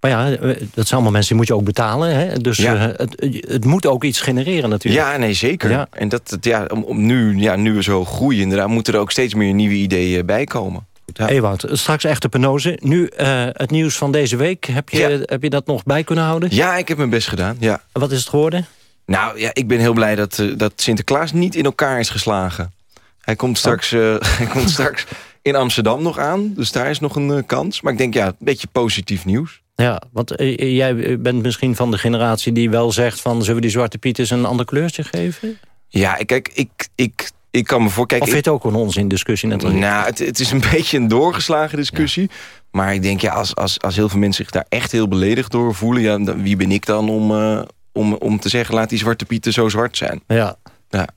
Maar ja, dat zijn allemaal mensen die moet je ook betalen. Hè? Dus Ja. eh, het, het moet ook iets genereren natuurlijk. Ja, nee, zeker. Ja. En dat, dat, ja, om, om nu, ja, nu we zo groeien, inderdaad, moeten er ook steeds meer nieuwe ideeën bij komen. Ewout, straks echte penose. Nu eh, het nieuws van deze week. Heb je, heb je dat nog bij kunnen houden? Ja, ik heb mijn best gedaan, ja. Wat is het geworden? Nou, ja, ik ben heel blij dat, eh, dat Sinterklaas niet in elkaar is geslagen. Hij komt straks, eh, (laughs) hij komt straks in Amsterdam nog aan, dus daar is nog een kans. Maar ik denk, ja, een beetje positief nieuws. Ja, want jij bent misschien van de generatie die wel zegt... van zullen we die Zwarte Piet eens een ander kleurtje geven? Ja, kijk, ik, ik, ik kan me voor... Kijk, of vind je het ook een onzin discussie? Net als ik? Nou, het, het is een (laughs) beetje een doorgeslagen discussie. Maar ik denk, ja, als, als, als heel veel mensen zich daar echt heel beledigd door voelen... Ja, dan, wie ben ik dan om, eh, om, om te zeggen... laat die Zwarte Pieten zo zwart zijn? Ja. Ja.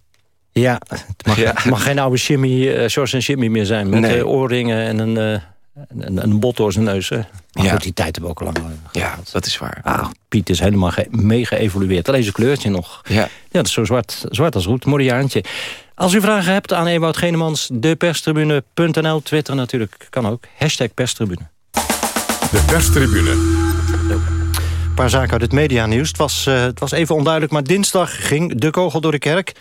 Ja, het mag, mag geen oude Jimmy, eh George en Jimmy meer zijn. Met Nee. eh, oorringen en een, eh, een, een bot door zijn neus. Hè. Maar Ja. goed, die tijd hebben we ook al lang eh, Ja, dat is waar. Ah, Piet is helemaal mee geëvolueerd. Alleen zijn kleurtje nog. Ja. Ja, dat is zo zwart, zwart als roet. Moriaantje. Als u vragen hebt aan Ewout Genemans, deperstribune.nl. Twitter natuurlijk, kan ook. Hashtag perstribune. De perstribune. Een paar zaken uit het medianieuws. Het was, eh, het was even onduidelijk, maar dinsdag ging de kogel door de kerk.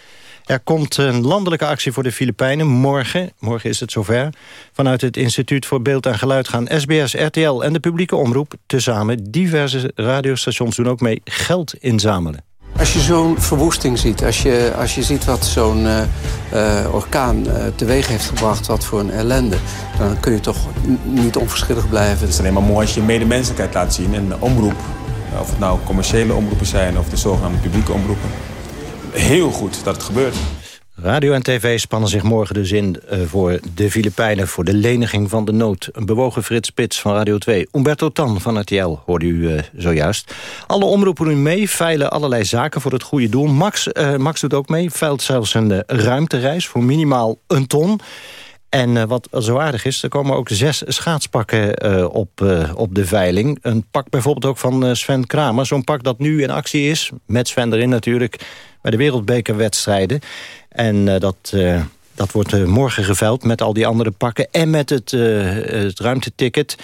Er komt een landelijke actie voor de Filipijnen. Morgen, morgen is het zover. Vanuit het Instituut voor Beeld en Geluid gaan SBS, RTL en de publieke omroep... tezamen diverse radiostations doen ook mee geld inzamelen. Als je zo'n verwoesting ziet, als je, als je ziet wat zo'n eh, eh, orkaan eh, teweeg heeft gebracht... wat voor een ellende, dan kun je toch niet onverschillig blijven. Het is alleen maar mooi als je medemenselijkheid laat zien. En de omroep, of het nou commerciële omroepen zijn... of de zogenaamde publieke omroepen. Heel goed dat het gebeurt. Radio en tv spannen zich morgen dus in eh, voor de Filipijnen... voor de leniging van de nood. Een bewogen Frits Spits van Radio 2. Umberto Tan van RTL hoorde u eh, zojuist. Alle omroepen doen mee, veilen allerlei zaken voor het goede doel. Max, eh, Max doet ook mee, veilt zelfs een ruimtereis... voor minimaal een ton... En eh, wat zo aardig is, er komen ook zes schaatspakken eh, op, eh, op de veiling. Een pak bijvoorbeeld ook van Sven Kramer. Zo'n pak dat nu in actie is, met Sven erin natuurlijk... bij de wereldbekerwedstrijden. En dat, dat wordt morgen geveild met al die andere pakken... en met het, eh, het ruimteticket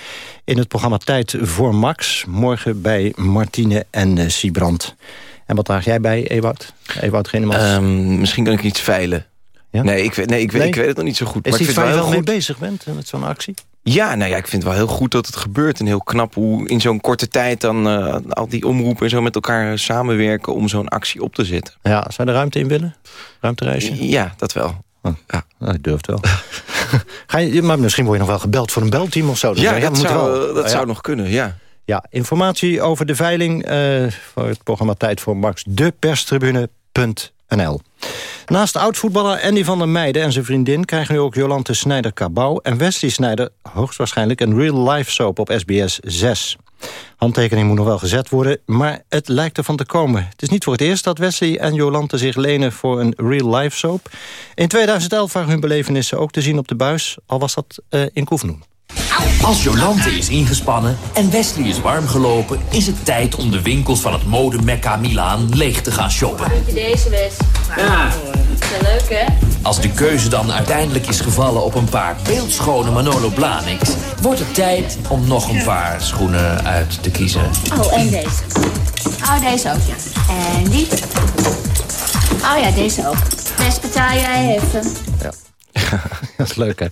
in het programma Tijd voor Max. Morgen bij Martine en Siebrand. En wat draag jij bij, Ewout? Ewout Genemans? Ehm, misschien kan ik iets veilen. Nee, ik, weet- nee, ik, weet, Nee? ik weet het nog niet zo goed. Is maar ik iets vind waar je wel wel mee goed. bezig bent eh, met zo'n actie? Ja, nou ja, ik vind het wel heel goed dat het gebeurt. En heel knap hoe in zo'n korte tijd dan eh, al die omroepen en zo met elkaar samenwerken om zo'n actie op te zetten. Ja, zou je er ruimte in willen? Ruimtereisje? Ja, dat wel. Ja. Nou, ik durf het wel. (laughs) Ga je, maar misschien word je nog wel gebeld voor een belteam of zo. Dan Ja, dat, zou, wel. dat Nou ja. zou nog kunnen, ja. Ja, informatie over de veiling eh, voor het programma Tijd voor Max. Deperstribune.nl Naast oud-voetballer Andy van der Meijden en zijn vriendin... krijgen nu ook Jolante Snijder-Cabau en Wesley Snijder... hoogstwaarschijnlijk een real-life soap op SBS 6. Handtekening moet nog wel gezet worden, maar het lijkt ervan te komen. Het is niet voor het eerst dat Wesley en Jolante zich lenen voor een real-life soap. In 2011 waren hun belevenissen ook te zien op de buis... al was dat eh, in Koevenoen. Als Jolante is ingespannen en Wesley is warm gelopen... is het tijd om de winkels van het mode-mekka Milaan leeg te gaan shoppen. Deze Wes. Ja. Is wel leuk, hè? Als de keuze dan uiteindelijk is gevallen op een paar beeldschone Manolo Blahniks... wordt het tijd om nog een paar schoenen uit te kiezen. Oh, en deze. Oh, deze ook, ja. En die. Oh ja, deze ook. Best betaal jij even. (laughs) Dat is leuk, hè?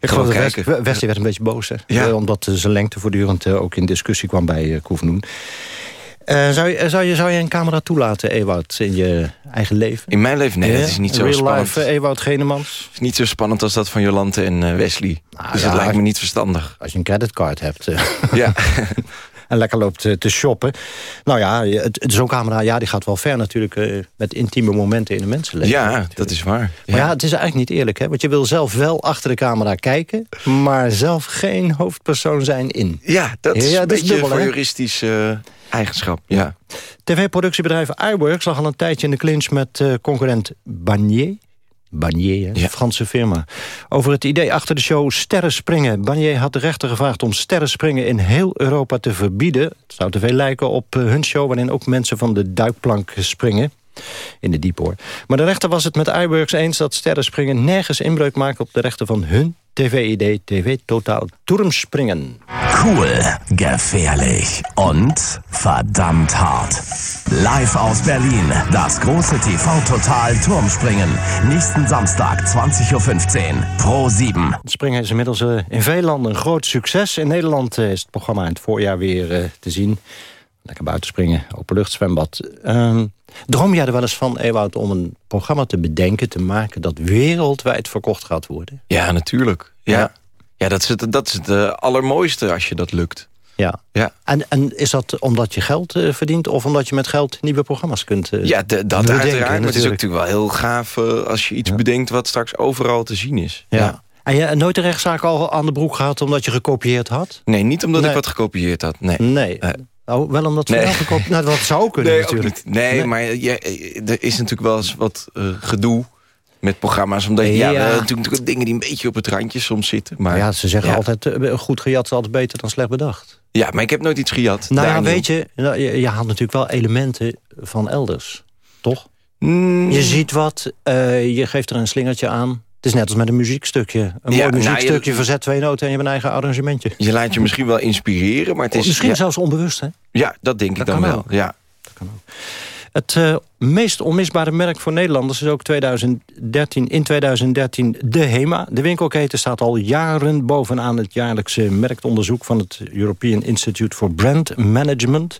Ik Gewoon geloof dat kijken. West- Wesley werd een beetje boos, hè? Ja. Eh, omdat eh, zijn lengte voortdurend eh, ook in discussie kwam bij uh, Koevenoen. Zou, je, zou, je, zou je een camera toelaten, Ewout, in je eigen leven? In mijn leven, nee, dat is niet zo Real spannend. life Ewout Genemans? is niet zo spannend als dat van Jolante en Wesley. dus ja, dat lijkt me niet verstandig. Als je een creditcard hebt. Ja. (laughs) (laughs) en lekker loopt eh, te shoppen. Nou ja, zo'n camera ja, die gaat wel ver natuurlijk... eh, met intieme momenten in een mensenleven. Ja, dat is waar. Maar ja, het is eigenlijk niet eerlijk, hè? Want je wil zelf wel achter de camera kijken... maar zelf geen hoofdpersoon zijn in. Ja, dat is Ja, een beetje dubbel, voyeuristisch eh, eigenschap. Ja. TV-productiebedrijf iWorks lag al een tijdje in de clinch met concurrent Barnier. Barnier, Franse firma. Over het idee achter de show Sterren Springen. Barnier had de rechter gevraagd om sterren springen in heel Europa te verbieden. Het zou te veel lijken op eh, hun show... waarin ook mensen van de duikplank springen. In de diephoor. Maar de rechter was het met iWorks eens dat sterren springen... nergens inbreuk maken op de rechten van hun TV-idee... TV Totaal Turmspringen. Cool, gefährlich und verdammt hart. Live aus Berlin, das große TV-Total Turmspringen. Nächsten Samstag, 20.15 Uhr, Pro 7. Springen is inmiddels uh, in veel landen een groot succes. In Nederland uh, is het programma in het voorjaar weer uh, te zien. Lekker buiten springen, openluchtzwembad. Ehm, droom jij er wel eens van, Ewout, om een programma te bedenken, te maken... dat wereldwijd verkocht gaat worden? Ja, natuurlijk. Ja, ja. ja dat is het, dat is het uh, allermooiste als je dat lukt. Ja. ja. En, en is dat omdat je geld uh, verdient... of omdat je met geld nieuwe programma's kunt uh, Ja, de, dat bedenken, uiteraard. Maar het is ook natuurlijk wel heel gaaf... als je iets ja. bedenkt wat straks overal te zien is. Ja. ja. En je nooit de rechtszaak al aan de broek gehad... omdat je gekopieerd had? Nee, niet omdat nee. ik wat gekopieerd had. Nee. nee. Oh, wel omdat ze nee. gekoopt... Nou, dat zou kunnen nee, natuurlijk. Nee, nee, maar ja, er is natuurlijk wel eens wat uh, gedoe met programma's. Omdat ja, ja natuurlijk dingen die een beetje op het randje soms zitten. Maar, ja, ze zeggen ja. altijd, uh, goed gejat is altijd beter dan slecht bedacht. Ja, maar ik heb nooit iets gejat. Nou ja, weet je, je, je haalt natuurlijk wel elementen van elders. Toch? Mm. Je ziet wat, je geeft er een slingertje aan. Het is net als met een muziekstukje. Een ja, mooi muziekstukje, nou, je, verzet twee noten en je hebt een eigen arrangementje. Je laat je misschien wel inspireren, maar het is... Misschien ja, zelfs onbewust, hè? Ja, dat denk dat ik dan wel. Ook. Ja. Dat kan ook. Het uh, meest onmisbare merk voor Nederlanders is ook 2013, in 2013 de HEMA. De winkelketen staat al jaren bovenaan het jaarlijkse merkonderzoek... van het European Institute for Brand Management...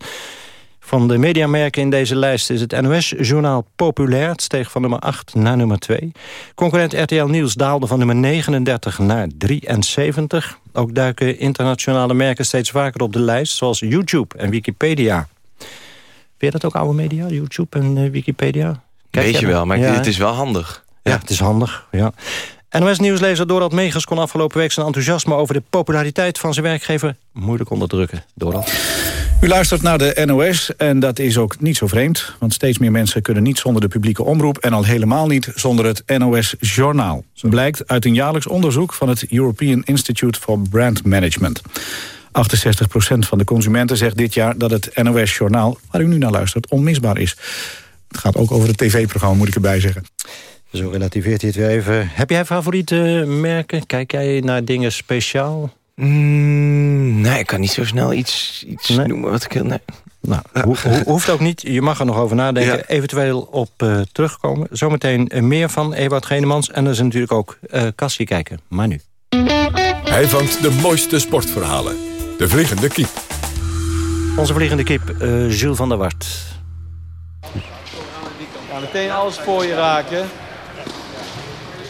Van de mediamerken in deze lijst is het NOS-journaal populair. Het steeg van nummer 8 naar nummer 2. Concurrent RTL Nieuws daalde van nummer 39 naar 73. Ook duiken internationale merken steeds vaker op de lijst... zoals YouTube en Wikipedia. Weet je dat ook, oude media? YouTube en uh, Wikipedia? Kijk Weet je wel, maar ja. het is wel handig. Ja, ja het is handig, ja. NOS-nieuwslezer Dorald Megers kon afgelopen week zijn enthousiasme... over de populariteit van zijn werkgever moeilijk onderdrukken. Dorald. U luistert naar de NOS en dat is ook niet zo vreemd. Want steeds meer mensen kunnen niet zonder de publieke omroep... en al helemaal niet zonder het NOS-journaal. Blijkt uit een jaarlijks onderzoek van het European Institute for Brand Management. 68% van de consumenten zegt dit jaar dat het NOS-journaal... waar u nu naar luistert, onmisbaar is. Het gaat ook over het tv-programma, moet ik erbij zeggen. Zo relativeert hij het weer even. Heb jij favoriete merken? Kijk jij naar dingen speciaal? Mm, nee, ik kan niet zo snel iets, iets nee. noemen wat ik wil. Nee. Nou, ho ho hoeft ook niet. Je mag er nog over nadenken. Ja. Eventueel op uh, terugkomen. Zometeen uh, meer van Ewout Genemans. En er is natuurlijk ook uh, Cassie kijken. Maar nu. Hij vangt de mooiste sportverhalen. De Vliegende Kiep. Onze Vliegende Kiep, Jules van der Wart. Ja, meteen alles voor je raken.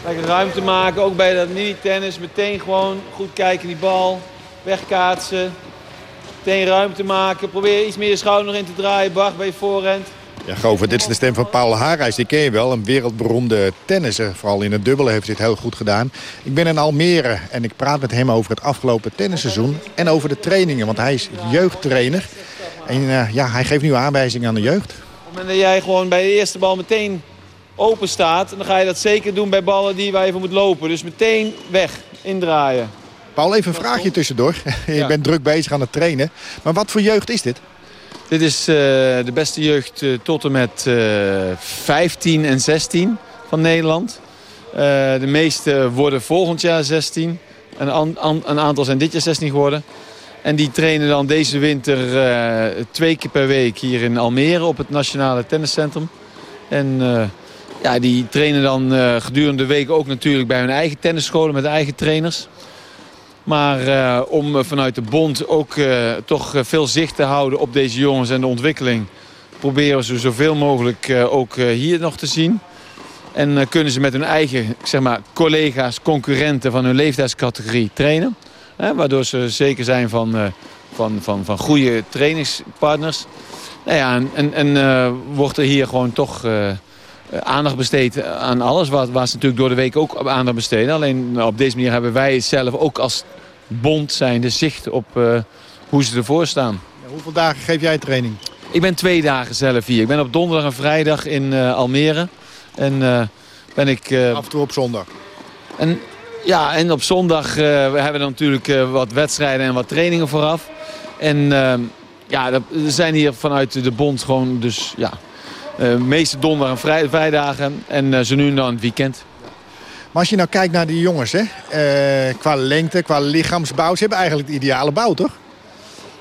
Lekker ruimte maken, ook bij dat mini-tennis. Meteen gewoon goed kijken die bal. Wegkaatsen. Meteen ruimte maken. Probeer iets meer je schouder nog in te draaien. Bach bij je voorhand. Ja, Gover, dit is de stem van Paul Haarhuis. Die ken je wel, een wereldberoemde tennisser. Vooral in het dubbele heeft hij het heel goed gedaan. Ik ben in Almere en ik praat met hem over het afgelopen tennisseizoen... en over de trainingen, want hij is jeugdtrainer. En uh, ja, hij geeft nu aanwijzingen aan de jeugd. Op het moment dat jij gewoon bij de eerste bal meteen open staat... dan ga je dat zeker doen bij ballen die waar je voor moet lopen. Dus meteen weg, indraaien. Paul, even een vraagje tussendoor. (laughs) je ja. bent druk bezig aan het trainen. Maar wat voor jeugd is dit? Dit is uh, de beste jeugd uh, tot en met uh, 15 en 16 van Nederland. Uh, de meeste worden volgend jaar 16. Een, an, een, aantal zijn dit jaar 16 geworden. En die trainen dan deze winter twee keer per week hier in Almere op het Nationale Tenniscentrum. En ja, die trainen dan gedurende de week ook natuurlijk bij hun eigen tennisscholen met eigen trainers. Maar uh, om vanuit de bond ook uh, toch veel zicht te houden op deze jongens en de ontwikkeling... proberen ze zoveel mogelijk ook hier nog te zien. En kunnen ze met hun eigen zeg maar, collega's, concurrenten van hun leeftijdscategorie trainen. Hè, waardoor ze zeker zijn van, van, van, van goede trainingspartners. Nou ja, en, en, en wordt er hier gewoon toch aandacht besteed aan alles. Waar, waar ze natuurlijk door de week ook aandacht besteden. Alleen op deze manier hebben wij zelf ook als bond zijn de zicht op uh, hoe ze ervoor staan. Ja, hoeveel dagen geef jij training? Ik ben twee dagen zelf hier. Ik ben op donderdag en vrijdag in uh, Almere. En uh, ben ik... Af en toe op zondag? En, ja, en op zondag we hebben we natuurlijk wat wedstrijden en wat trainingen vooraf. En ja, er zijn hier vanuit de bond gewoon dus ja, meeste donderdag en vrij, vrijdagen. En ze nu dan het weekend. Maar als je nou kijkt naar die jongens, hè, eh, qua lengte, qua lichaamsbouw... ze hebben eigenlijk de ideale bouw, toch?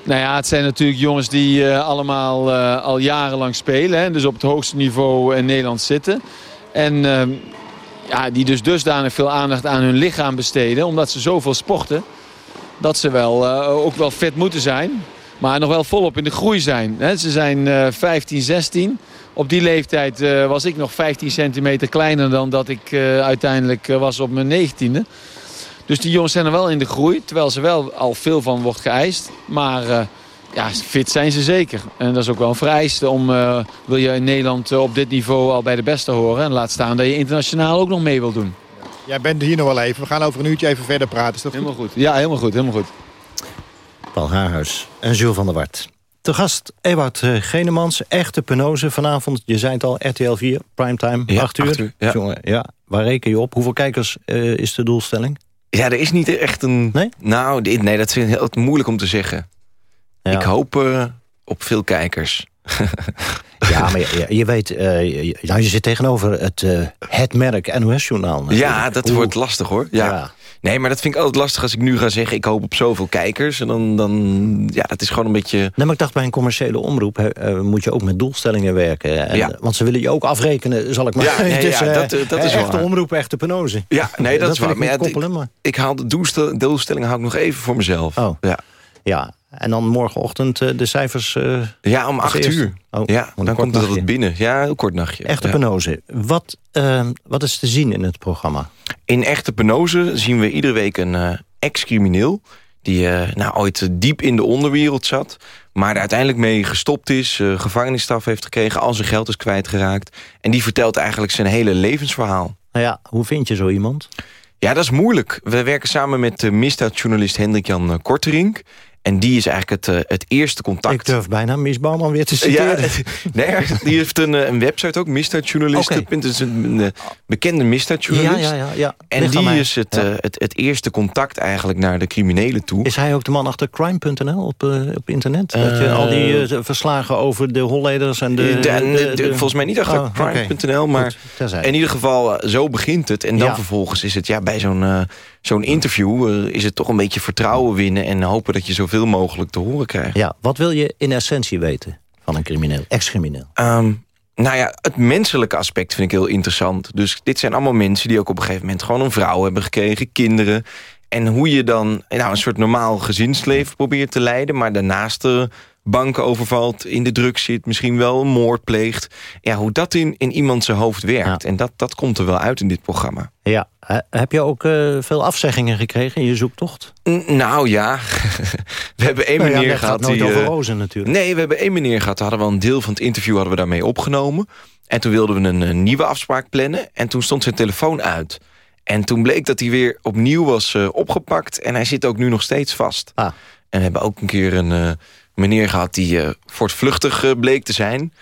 Nou ja, het zijn natuurlijk jongens die uh, allemaal uh, al jarenlang spelen. Hè, dus op het hoogste niveau in Nederland zitten. En uh, ja, die dus dusdanig veel aandacht aan hun lichaam besteden. Omdat ze zoveel sporten. Dat ze wel, ook wel fit moeten zijn. Maar nog wel volop in de groei zijn. Hè. Ze zijn 15, 16. Op die leeftijd was ik nog 15 centimeter kleiner dan dat ik uiteindelijk was op mijn 19e. Dus die jongens zijn er wel in de groei. Terwijl ze wel al veel van wordt geëist. Maar uh, ja, fit zijn ze zeker. En dat is ook wel een vereiste om, uh, wil je in Nederland uh, op dit niveau al bij de beste horen. En laat staan dat je internationaal ook nog mee wil doen. Jij bent hier nog wel even. We gaan over een uurtje even verder praten. Is dat helemaal goed? Ja, helemaal goed. Helemaal goed. Paul Haarhuis en Jules van der Wart. Te gast Ewout Genemans, echte penose vanavond. Je zei het al, RTL 4, primetime, ja, 8 uur. 8 uur ja. Jongen, ja. Waar reken je op? Hoeveel kijkers is de doelstelling? Ja, er is niet echt een... Nee? Nou, nee, dat is heel moeilijk om te zeggen. Ja. Ik hoop uh, op veel kijkers. (laughs) ja, maar je, je weet, uh, je, nou, je zit tegenover het, het merk NOS-journaal. Ja, dat Oeh. wordt lastig hoor. Ja. Ja. Nee, maar dat vind ik altijd lastig als ik nu ga zeggen... ik hoop op zoveel kijkers. En dan, dan ja, dat is gewoon een beetje... Nee, maar ik dacht bij een commerciële omroep... Uh, moet je ook met doelstellingen werken. En, ja. Want ze willen je ook afrekenen, zal ik maar ja, nee, het is, ja, dat, dat is echte waar. omroep, echte penose. Ja, nee, dat, dat is waar. Ik, maar ja, ik, maar... ik haal de doelstelling, doelstelling hou ik nog even voor mezelf. Oh. Ja. ja, en dan morgenochtend uh, de cijfers... Uh, ja, om acht uur. Oh, ja, dan komt het nachtje. binnen. Ja, heel kort nachtje. Echte ja. penose. Wat, uh, wat is te zien in het programma? In Echte penose zien we iedere week een ex-crimineel... die nou, ooit diep in de onderwereld zat... maar er uiteindelijk mee gestopt is... gevangenisstraf heeft gekregen, al zijn geld is kwijtgeraakt... en die vertelt eigenlijk zijn hele levensverhaal. Nou ja, hoe vind je zo iemand? Ja, dat is moeilijk. We werken samen met de misdaadjournalist Hendrik-Jan Korterink... En die is eigenlijk het, uh, het eerste contact. Ik durf bijna Mies Bouwman weer te citeren. Ja, (laughs) nee, die heeft een, een website ook, misdaadjournalisten. Okay. Het is een, een bekende misdaadjournalist. Ja, ja, ja, ja. En die is het, ja. het, het eerste contact eigenlijk naar de criminelen toe. Is hij ook de man achter crime.nl op, op internet? Dat je al die verslagen over de holleders en de... De, de, de, volgens mij niet achter oh, crime.nl, okay. maar in ieder geval zo begint het. En dan vervolgens is het ja, bij zo'n zo'n interview... eh, is het toch een beetje vertrouwen winnen... en hopen dat je zoveel mogelijk te horen krijgt. Ja, wat wil je in essentie weten van een crimineel, ex-crimineel? Ehm, nou ja, het menselijke aspect vind ik heel interessant. Dus dit zijn allemaal mensen die ook op een gegeven moment... gewoon een vrouw hebben gekregen, kinderen. En hoe je dan nou, een soort normaal gezinsleven probeert te leiden... maar daarnaast de banken overvalt, in de druk zit... misschien wel een moord pleegt. Ja, hoe dat in, in iemand zijn hoofd werkt. En dat, dat komt er wel uit in dit programma. Ja, He- heb je ook eh, veel afzeggingen gekregen in je zoektocht? N- Nou ja, (laughs) we hebben één Nou ja, meneer gehad nooit die... over eh, rozen natuurlijk. Nee, we hebben één meneer gehad. Hadden we een deel van het interview hadden we daarmee opgenomen. En toen wilden we een, een nieuwe afspraak plannen. En toen stond zijn telefoon uit. En toen bleek dat hij weer opnieuw was eh, opgepakt. En hij zit ook nu nog steeds vast. Ah. En we hebben ook een keer een meneer gehad die eh voortvluchtig eh, bleek te zijn.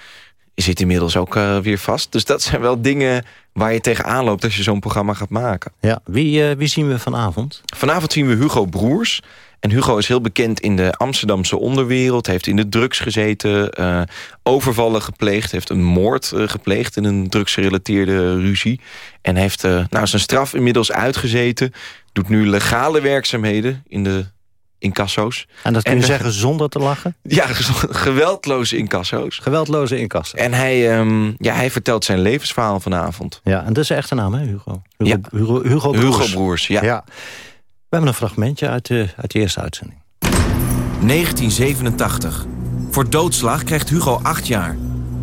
Die zit inmiddels ook eh, weer vast. Dus dat zijn wel dingen waar je tegenaan loopt als je zo'n programma gaat maken. Ja, wie, wie zien we vanavond? Vanavond zien we Hugo Broers. En Hugo is heel bekend in de Amsterdamse onderwereld. Heeft in de drugs gezeten, overvallen gepleegd. Heeft een moord gepleegd in een drugsgerelateerde ruzie. En heeft eh, nou, zijn straf inmiddels uitgezeten. Doet nu legale werkzaamheden in de incasso's. En dat kun je En, zeggen zonder te lachen? Ja, (laughs) geweldloze incasso's. Geweldloze incasso. En hij, ehm, ja, hij vertelt zijn levensverhaal vanavond. Ja, en dat is zijn echte naam, hè, Hugo? Hugo, Ja. Hugo, Hugo Broers. Hugo Broers, ja. We hebben een fragmentje uit de, uit de eerste uitzending. 1987. Voor doodslag krijgt Hugo acht jaar.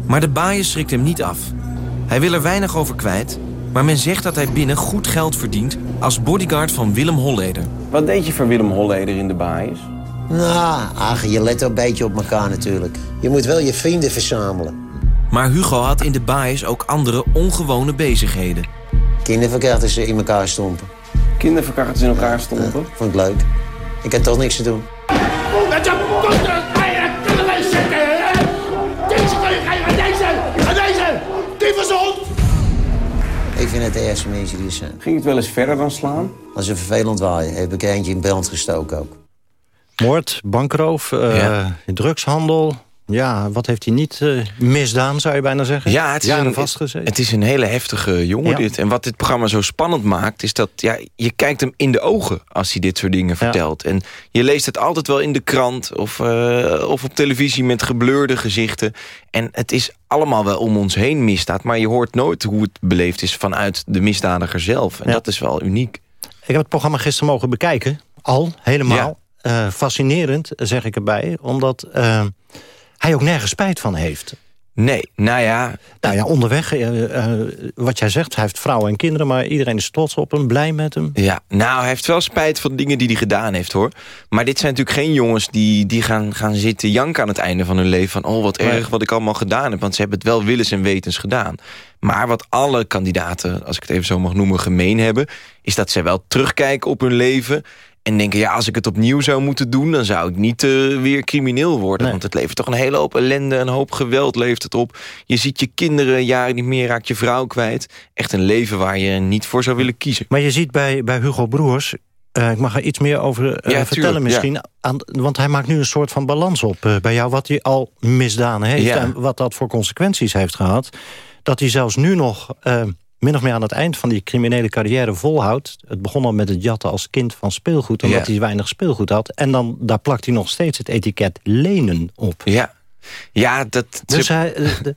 Maar de baaier schrikt hem niet af. Hij wil er weinig over kwijt, maar men zegt dat hij binnen goed geld verdient... als bodyguard van Willem Holleder. Wat deed je voor Willem Holleder in de baaiers? Nou, ach, je let een beetje op elkaar natuurlijk. Je moet wel je vrienden verzamelen. Maar Hugo had in de baaiers ook andere ongewone bezigheden. Kinderverkrachters in elkaar stompen. Kinderverkrachters in elkaar stompen? vond ik leuk. Ik had toch niks te doen. Ik vind het de eerste mensen die er zijn. Ging het wel eens verder dan slaan? Als ze vervelend waaien, heb ik eentje in brand gestoken ook. Moord, bankroof, eh, Ja. drugshandel. Ja, wat heeft hij niet eh, misdaan, zou je bijna zeggen? Ja, het is, Jaren een, vastgezeten. het is een hele heftige jongen Ja. dit. En wat dit programma zo spannend maakt... is dat ja, je kijkt hem in de ogen als hij dit soort dingen vertelt. En je leest het altijd wel in de krant... of, eh, of op televisie met gebleurde gezichten. En het is allemaal wel om ons heen misdaad... maar je hoort nooit hoe het beleefd is vanuit de misdadiger zelf. En dat is wel uniek. Ik heb het programma gisteren mogen bekijken. Al, helemaal. Eh, fascinerend, zeg ik erbij. Omdat hij ook nergens spijt van heeft. Nee, nou ja... Nou ja, onderweg, eh, wat jij zegt, hij heeft vrouwen en kinderen... maar iedereen is trots op hem, blij met hem. Ja, nou, hij heeft wel spijt van dingen die hij gedaan heeft, hoor. Maar dit zijn natuurlijk geen jongens die, die gaan, gaan zitten janken aan het einde van hun leven... van, oh, wat erg wat ik allemaal gedaan heb. Want ze hebben het wel willens en wetens gedaan. Maar wat alle kandidaten, als ik het even zo mag noemen, gemeen hebben... is dat zij wel terugkijken op hun leven... En denken, ja, als ik het opnieuw zou moeten doen... dan zou ik niet eh, weer crimineel worden. Want het levert toch een hele hoop ellende, een hoop geweld levert het op. Je ziet je kinderen jaren niet meer, raakt je vrouw kwijt. Echt een leven waar je niet voor zou willen kiezen. Maar je ziet bij, bij Hugo Broers... eh, ik mag er iets meer over eh, Ja, vertellen tuurlijk, misschien. ja. Aan, want hij maakt nu een soort van balans op bij jou... wat hij al misdaan heeft Ja. en wat dat voor consequenties heeft gehad. Dat hij zelfs nu nog... min of meer aan het eind van die criminele carrière volhoudt. Het begon al met het jatten als kind van speelgoed... omdat Ja. hij weinig speelgoed had. En dan daar plakt hij nog steeds het etiket lenen op. Ja, ja dat... Dus ze- hij, eh, de-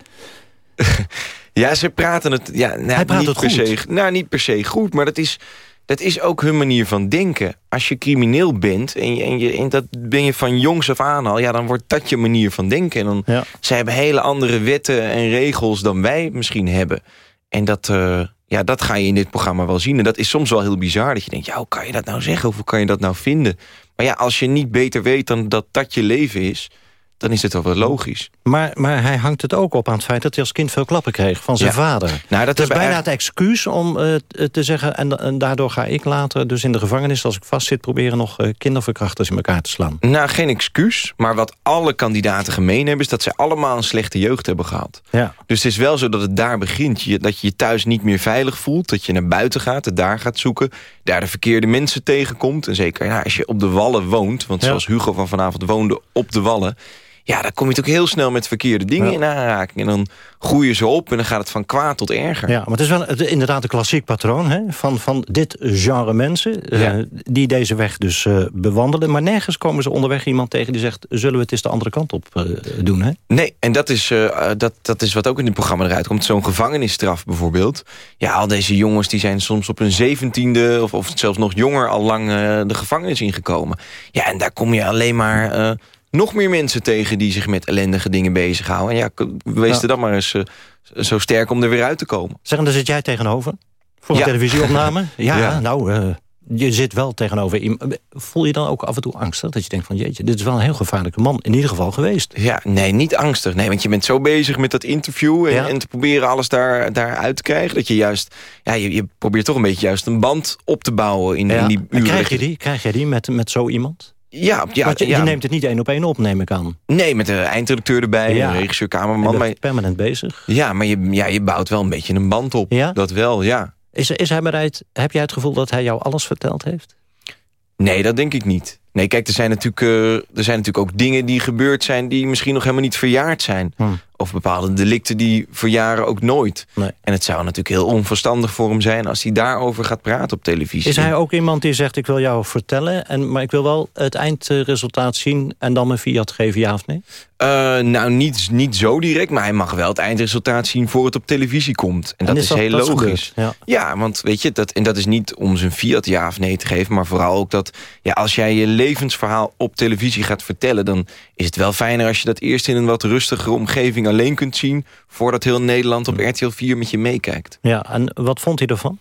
(laughs) Ja, ze praten het... Ja, nou, Hij praat niet het per goed. Se, nou, niet per se goed, maar dat is, dat is ook hun manier van denken. Als je crimineel bent, en, je, en, je, en dat ben je van jongs af aan al... ja, dan wordt dat je manier van denken. En dan, Zij hebben hele andere wetten en regels dan wij misschien hebben. En dat, eh, ja, dat ga je in dit programma wel zien. En dat is soms wel heel bizar, dat je denkt... ja, hoe kan je dat nou zeggen, of hoe kan je dat nou vinden? Maar ja, als je niet beter weet dan dat dat je leven is... dan is het wel wel logisch. Maar, maar hij hangt het ook op aan het feit dat hij als kind veel klappen kreeg van zijn Ja. vader. Nou, dat dat is bijna eigenlijk- het excuus om eh, te zeggen... En, en daardoor ga ik later dus in de gevangenis, als ik vastzit... proberen nog eh, kinderverkrachters in elkaar te slaan. Nou, geen excuus. Maar wat alle kandidaten gemeen hebben... is dat ze allemaal een slechte jeugd hebben gehad. Ja. Dus het is wel zo dat het daar begint. Je, dat je je thuis niet meer veilig voelt. Dat je naar buiten gaat, het daar gaat zoeken. Daar de verkeerde mensen tegenkomt. En zeker ja, als je op de Wallen woont. Want Ja. zoals Hugo van vanavond woonde op de Wallen... Ja, dan kom je natuurlijk heel snel met verkeerde dingen Ja. in aanraking. En dan groeien ze op en dan gaat het van kwaad tot erger. Ja, maar het is wel inderdaad een klassiek patroon hè, van, van dit genre mensen... eh, die deze weg dus eh, bewandelen. Maar nergens komen ze onderweg iemand tegen die zegt... zullen we het eens de andere kant op eh, doen, hè? Nee, en dat is, dat, dat is wat ook in het programma eruit komt. Zo'n gevangenisstraf bijvoorbeeld. Ja, al deze jongens die zijn soms op hun zeventiende... Of, of zelfs nog jonger al lang de gevangenis ingekomen. Ja, en daar kom je alleen maar nog meer mensen tegen... die zich met ellendige dingen bezighouden. En ja, wees Ja. er dan maar eens eh, zo sterk om er weer uit te komen. Zeg, en daar zit jij tegenover? Voor een Ja. televisieopname? (laughs) Ja, Ja. nou, eh, je zit wel tegenover iemand. Voel je dan ook af en toe angstig? Dat je denkt van, jeetje, dit is wel een heel gevaarlijke man. In ieder geval geweest. Ja, nee, niet angstig. Nee, want je bent zo bezig met dat interview... en, Ja. en te proberen alles daar, daar uit te krijgen... dat je juist... Ja, je, je probeert toch een beetje juist een band op te bouwen... in, in die En uren. krijg je die, krijg jij die met, met zo iemand? Ja, ja, Want je, ja. je neemt het niet één op één op, neem ik aan. Nee, met de eindredacteur erbij, Ja. de regisseur, Je cameraman. bent Maar, permanent bezig. ja, maar je, ja, je bouwt wel een beetje een band op. Ja? Dat wel, ja. Is, is hij bereid, heb jij het gevoel dat hij jou alles verteld heeft? Nee, dat denk ik niet. Nee, kijk, er zijn, natuurlijk, eh, er zijn natuurlijk ook dingen die gebeurd zijn... die misschien nog helemaal niet verjaard zijn. Hmm. Of bepaalde delicten die verjaren ook nooit. Nee. En het zou natuurlijk heel onverstandig voor hem zijn... als hij daarover gaat praten op televisie. Is hij ook iemand die zegt, ik wil jou vertellen... En, maar ik wil wel het eindresultaat zien en dan mijn fiat geven, ja of nee? Eh, nou, niet, niet zo direct, maar hij mag wel het eindresultaat zien... voor het op televisie komt. En, dat is is, dat- heel dat logisch. gebeurd, ja. want weet je, dat, en dat is niet om zijn fiat ja of nee te geven... maar vooral ook dat ja, als jij je levensverhaal op televisie gaat vertellen... dan is het wel fijner als je dat eerst in een wat rustigere omgeving alleen kunt zien... voordat heel Nederland op RTL 4 met je meekijkt. Ja, en wat vond hij ervan?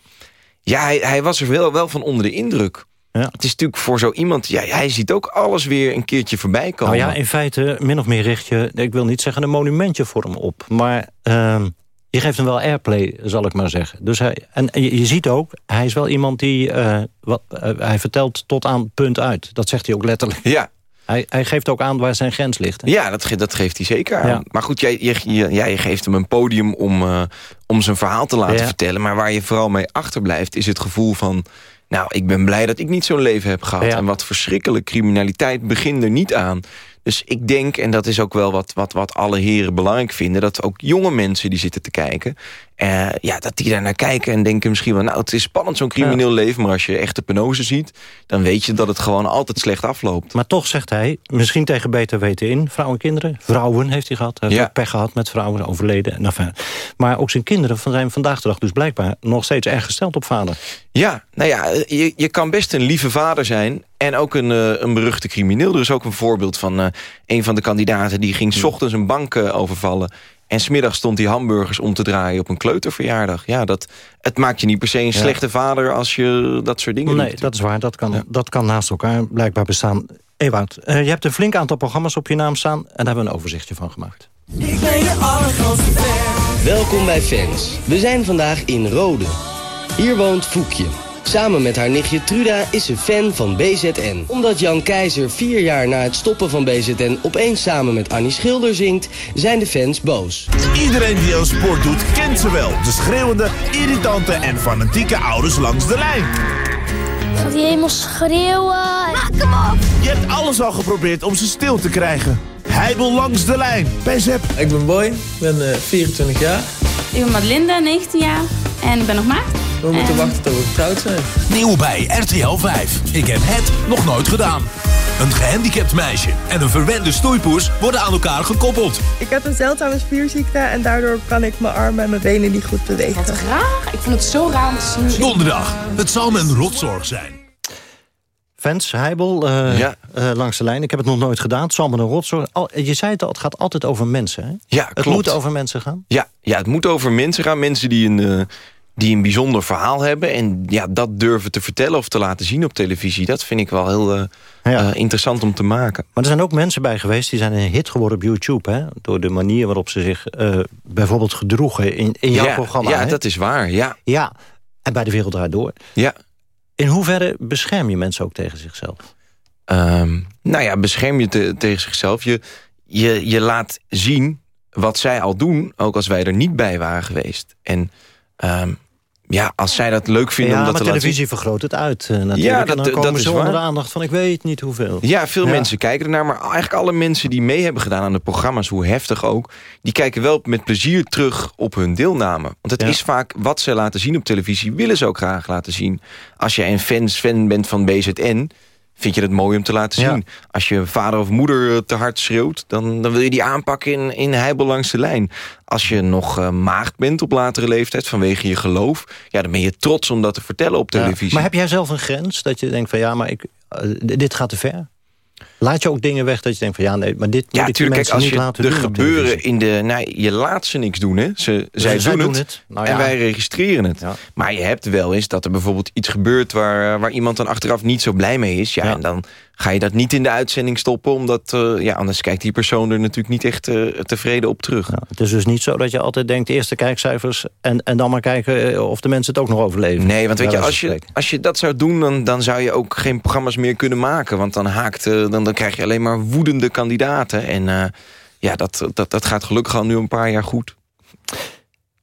Ja, hij, hij was er wel, wel van onder de indruk. Ja. Het is natuurlijk voor zo iemand... Ja, hij ziet ook alles weer een keertje voorbij komen. Nou ja, in feite, min of meer richt je... ik wil niet zeggen een monumentje voor hem op... maar ehm, je geeft hem wel airplay, zal ik maar zeggen. Dus hij, en, en je, je ziet ook, hij is wel iemand die... eh, wat, eh, hij vertelt tot aan punt uit. Dat zegt hij ook letterlijk. Ja, Hij, hij geeft ook aan waar zijn grens ligt. hè? Ja, dat, ge- dat geeft hij zeker aan. Ja. Maar goed, jij, je, je geeft hem een podium om, eh, om zijn verhaal te laten Ja. vertellen. Maar waar je vooral mee achterblijft is het gevoel van... nou, ik ben blij dat ik niet zo'n leven heb gehad. Ja. En wat verschrikkelijk, criminaliteit begint er niet aan. Dus ik denk, en dat is ook wel wat, wat, wat alle heren belangrijk vinden... dat ook jonge mensen die zitten te kijken... eh, ja, dat die daar naar kijken en denken misschien wel... nou, het is spannend zo'n crimineel leven... maar als je echte penose ziet... dan weet je dat het gewoon altijd slecht afloopt. Maar toch zegt hij, misschien tegen beter weten in... vrouwen en kinderen, vrouwen heeft hij gehad. Hij heeft Ja. ook pech gehad met vrouwen, overleden. En enfin. Maar ook zijn kinderen van zijn vandaag de dag dus blijkbaar... nog steeds erg gesteld op vader. Ja, nou ja, je, je kan best een lieve vader zijn... en ook een, eh, een beruchte crimineel. Er is ook een voorbeeld van eh, een van de kandidaten... die ging 's ochtends een bank overvallen... en smiddags stond hij hamburgers om te draaien op een kleuterverjaardag. Ja, dat, het maakt je niet per se een Ja. slechte vader... als je dat soort dingen Nee, doet. dat is waar. Dat kan, dat kan naast elkaar blijkbaar bestaan. Ewout, eh, je hebt een flink aantal programma's op je naam staan... en daar hebben we een overzichtje van gemaakt. Ik ben je allergrootste fan. Welkom bij Fans. We zijn vandaag in Rode. Hier woont Foekje. Samen met haar nichtje Truda is ze fan van BZN. Omdat Jan Keizer vier jaar na het stoppen van BZN opeens samen met Annie Schilder zingt, zijn de fans boos. Iedereen die aan sport doet, kent ze wel. De schreeuwende, irritante en fanatieke ouders langs de lijn. Gaat hij helemaal schreeuwen? Maak hem op! Je hebt alles al geprobeerd om ze stil te krijgen. Hij wil langs de lijn. Bij Zep. Ik ben Boy, ik ben eh, 24 jaar. Ik ben Madelinda, 19 jaar. En ik ben nog maagd. We moeten En- wachten tot we getrouwd zijn. Nieuw bij RTL 5. Ik heb het nog nooit gedaan. Een gehandicapt meisje en een verwende stoeipoes worden aan elkaar gekoppeld. Ik heb een zeldzame spierziekte en daardoor kan ik mijn armen en mijn benen niet goed bewegen. Wat raar. Ik vond het zo raar om te zien. Donderdag. Het zal me een rotzorg zijn. Fans, Heibel, eh, Ja. eh, langs de lijn. Ik heb het nog nooit gedaan. Het zal me een rotzorg. Al, je zei het al, het gaat altijd over mensen. Hè? Ja, Het klopt. moet over mensen gaan. Ja, ja, het moet over mensen gaan. Mensen die een, eh, die een bijzonder verhaal hebben. En ja, dat durven te vertellen of te laten zien op televisie. Dat vind ik wel heel interessant om te maken. Maar er zijn ook mensen bij geweest die zijn een hit geworden op YouTube. Hè? Door de manier waarop ze zich bijvoorbeeld gedroegen in, in jouw ja, programma. Ja, hè? dat is waar. Ja. Ja, en bij De Wereld Draait Door. Ja. In hoeverre bescherm je mensen ook tegen zichzelf? Ehm, nou ja, bescherm je te- tegen zichzelf. Je, je, je laat zien wat zij al doen, ook als wij er niet bij waren geweest. En ehm, ja, als zij dat leuk vinden ja, om dat te televisie vergroot het uit. eh, natuurlijk. Ja, en dat- dan dat komen is ze onder de aandacht van ik weet niet hoeveel. Ja, veel Ja. mensen kijken ernaar. Maar eigenlijk alle mensen die mee hebben gedaan aan de programma's... hoe heftig ook, die kijken wel met plezier terug op hun deelname. Want het Ja. is vaak wat ze laten zien op televisie... willen ze ook graag laten zien. Als je een fans fan bent van BZN... vind je het mooi om te laten Ja. zien. Als je vader of moeder eh, te hard schreeuwt... dan, dan wil je die aanpakken in, in heibel langs de lijn. Als je nog eh, maagd bent op latere leeftijd vanwege je geloof... Ja, dan ben je trots om dat te vertellen op Ja. televisie. Maar heb jij zelf een grens dat je denkt van ja, maar ik, eh, dit gaat te ver? Laat je ook dingen weg dat je denkt van ja, nee, maar dit Ja, moet natuurlijk. Kijk, als niet je laten er doen gebeuren in de... Nou, je laat ze niks doen, hè. Ze, zij, doen, het, het. Nou en ja. wij registreren het. Maar je hebt wel eens dat er bijvoorbeeld iets gebeurt... waar, waar iemand dan achteraf niet zo blij mee is. Ja, en dan ga je dat niet in de uitzending stoppen... omdat eh, ja, anders kijkt die persoon er natuurlijk niet echt eh, tevreden op terug. Het is dus niet zo dat je altijd denkt... eerst de kijkcijfers en, en dan maar kijken eh, of de mensen het ook nog overleven. Nee, want weet je, als je, als je dat zou doen... Dan, dan zou je ook geen programma's meer kunnen maken. Want dan, haakt, dan, dan krijg je alleen maar woedende kandidaten. En ja, dat, dat, dat gaat gelukkig al nu een paar jaar goed.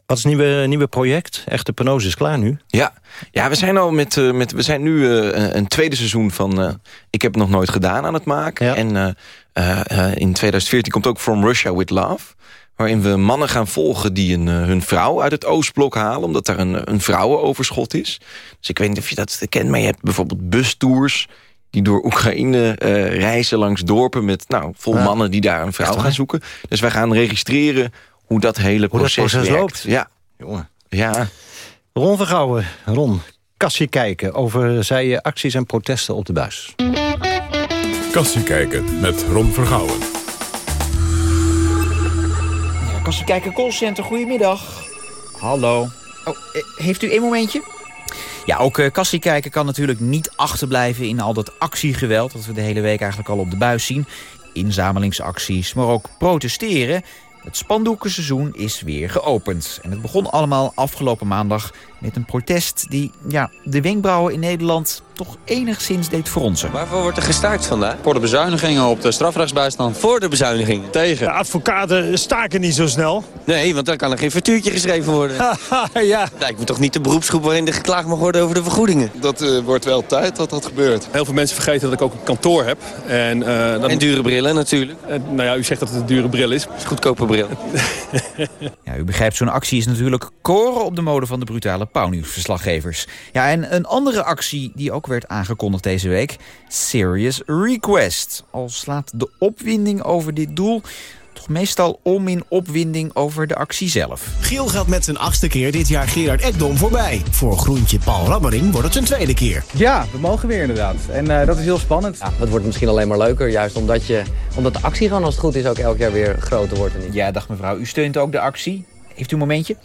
Wat is het nieuwe, nieuwe project? Echte Penose is klaar nu. Ja, ja we zijn al met, eh, met we zijn nu eh, een tweede seizoen van eh, Ik heb het nog nooit gedaan aan het maken. En eh, eh, eh, in 2014 komt ook From Russia with Love. Waarin we mannen gaan volgen die een, eh, hun vrouw uit het Oostblok halen. Omdat daar een, een vrouwenoverschot is. Dus ik weet niet of je dat kent. Maar je hebt bijvoorbeeld bustours die door Oekraïne eh, reizen langs dorpen... met nou, vol Ja. mannen die daar een vrouw gaan zoeken. Dus wij gaan registreren hoe dat hele Hoe dat proces, loopt. Ja. Jongen. Ja. Ron Vergouwen. Ron, kassie kijken over zij acties en protesten op de buis. Kassie kijken met Ron Vergouwen. Kassie Kijker Callcenter, goedemiddag. Hallo. Oh, eh, heeft u één momentje? Ja, ook uh, Kassie Kijken kan natuurlijk niet achterblijven in al dat actiegeweld... dat we de hele week eigenlijk al op de buis zien. Inzamelingsacties, maar ook protesteren. Het spandoekenseizoen is weer geopend. En het begon allemaal afgelopen maandag Met een protest die ja, de wenkbrauwen in Nederland toch enigszins deed fronsen. Waarvoor wordt er gestaakt vandaag? Voor de bezuinigingen op de strafrechtsbijstand. Voor de bezuinigingen. Tegen. De advocaten staken niet zo snel. Nee, want dan kan er geen factuurtje geschreven worden. (laughs) ja. Lijkt me toch niet de beroepsgroep waarin er geklaagd mag worden over de vergoedingen. Dat uh, wordt wel tijd dat dat gebeurt. Heel veel mensen vergeten dat ik ook een kantoor heb. En, uh, dan... en dure brillen natuurlijk. Uh, nou ja, u zegt dat het een dure bril is. Het is een goedkope bril. (laughs) ja, u begrijpt, zo'n actie is natuurlijk koren op de mode van de brutale pauwnieuwsverslaggevers. Ja, en een andere actie die ook werd aangekondigd deze week. Serious Request. Al slaat de opwinding over dit doel toch meestal om in opwinding over de actie zelf. Giel gaat met zijn achtste keer dit jaar Gerard Ekdom voorbij. Voor groentje Paul Rabbering wordt het een tweede keer. Ja, we mogen weer inderdaad. En uh, dat is heel spannend. Ja, het wordt misschien alleen maar leuker, juist omdat, je, omdat de actie gewoon als het goed is ook elk jaar weer groter wordt. En niet. Ja, dag mevrouw. U steunt ook de actie. Heeft u een momentje?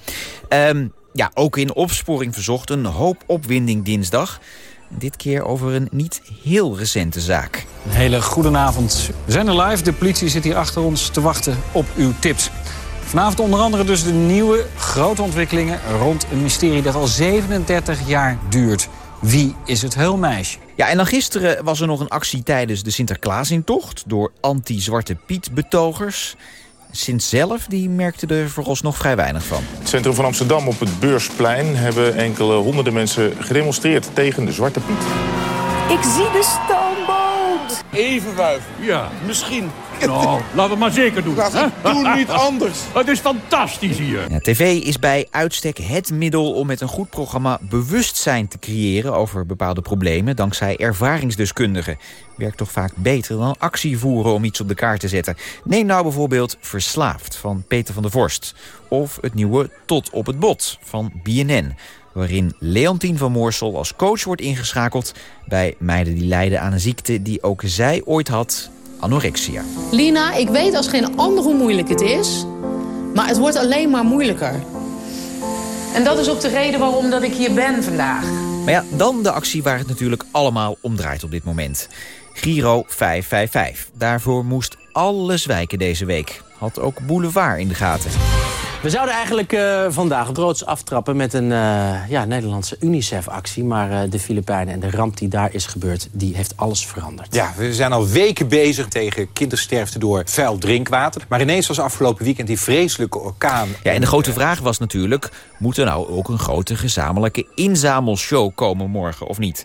Um, ja, ook in opsporing verzocht een hoop opwinding dinsdag. Dit keer over een niet heel recente zaak. Een hele goede avond. We zijn er live. De politie zit hier achter ons te wachten op uw tips. Vanavond onder andere dus de nieuwe grote ontwikkelingen... rond een mysterie dat al 37 jaar duurt. Wie is het heulmeisje? Ja, en dan gisteren was er nog een actie tijdens de Sinterklaasintocht... door anti-Zwarte Piet-betogers. Sint zelf die merkte er vooralsnog vrij weinig van. Het centrum van Amsterdam op het Beursplein... hebben enkele honderden mensen gedemonstreerd tegen de Zwarte Piet. Ik zie de stoomboot. Even wuiven. Ja, misschien. Nou, laten we maar zeker doen. Doe niet anders. (laughs) Het is fantastisch hier. Ja, TV is bij uitstek het middel om met een goed programma bewustzijn te creëren over bepaalde problemen dankzij ervaringsdeskundigen. Werkt toch vaak beter dan actie voeren om iets op de kaart te zetten. Neem nou bijvoorbeeld Verslaafd van Peter van der Vorst. Of het nieuwe Tot op het Bot van BNN waarin Leontien van Moorsel als coach wordt ingeschakeld... bij meiden die lijden aan een ziekte die ook zij ooit had, anorexia. Lina, ik weet als geen ander hoe moeilijk het is... maar het wordt alleen maar moeilijker. En dat is ook de reden waarom dat ik hier ben vandaag. Maar ja, dan de actie waar het natuurlijk allemaal om draait op dit moment. Giro 555. Daarvoor moest alles wijken deze week. Had ook Boulevard in de gaten. We zouden eigenlijk uh, vandaag groots aftrappen met een uh, ja, Nederlandse UNICEF-actie. Maar uh, de Filipijnen en de ramp die daar is gebeurd, die heeft alles veranderd. Ja, we zijn al weken bezig tegen kindersterfte door vuil drinkwater. Maar ineens was afgelopen weekend die vreselijke orkaan. Ja, en de grote vraag was natuurlijk, moet er nou ook een grote gezamenlijke inzamelshow komen morgen of niet?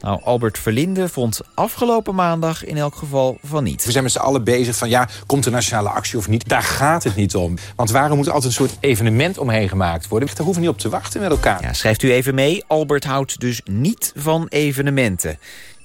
Nou, Albert Verlinde vond afgelopen maandag in elk geval van niet. We zijn met z'n allen bezig van, ja, komt de nationale actie of niet? Daar gaat het niet om. Want waarom moet er altijd een soort evenement omheen gemaakt worden? Daar hoeven we niet op te wachten met elkaar. Ja, schrijft u even mee. Albert houdt dus niet van evenementen.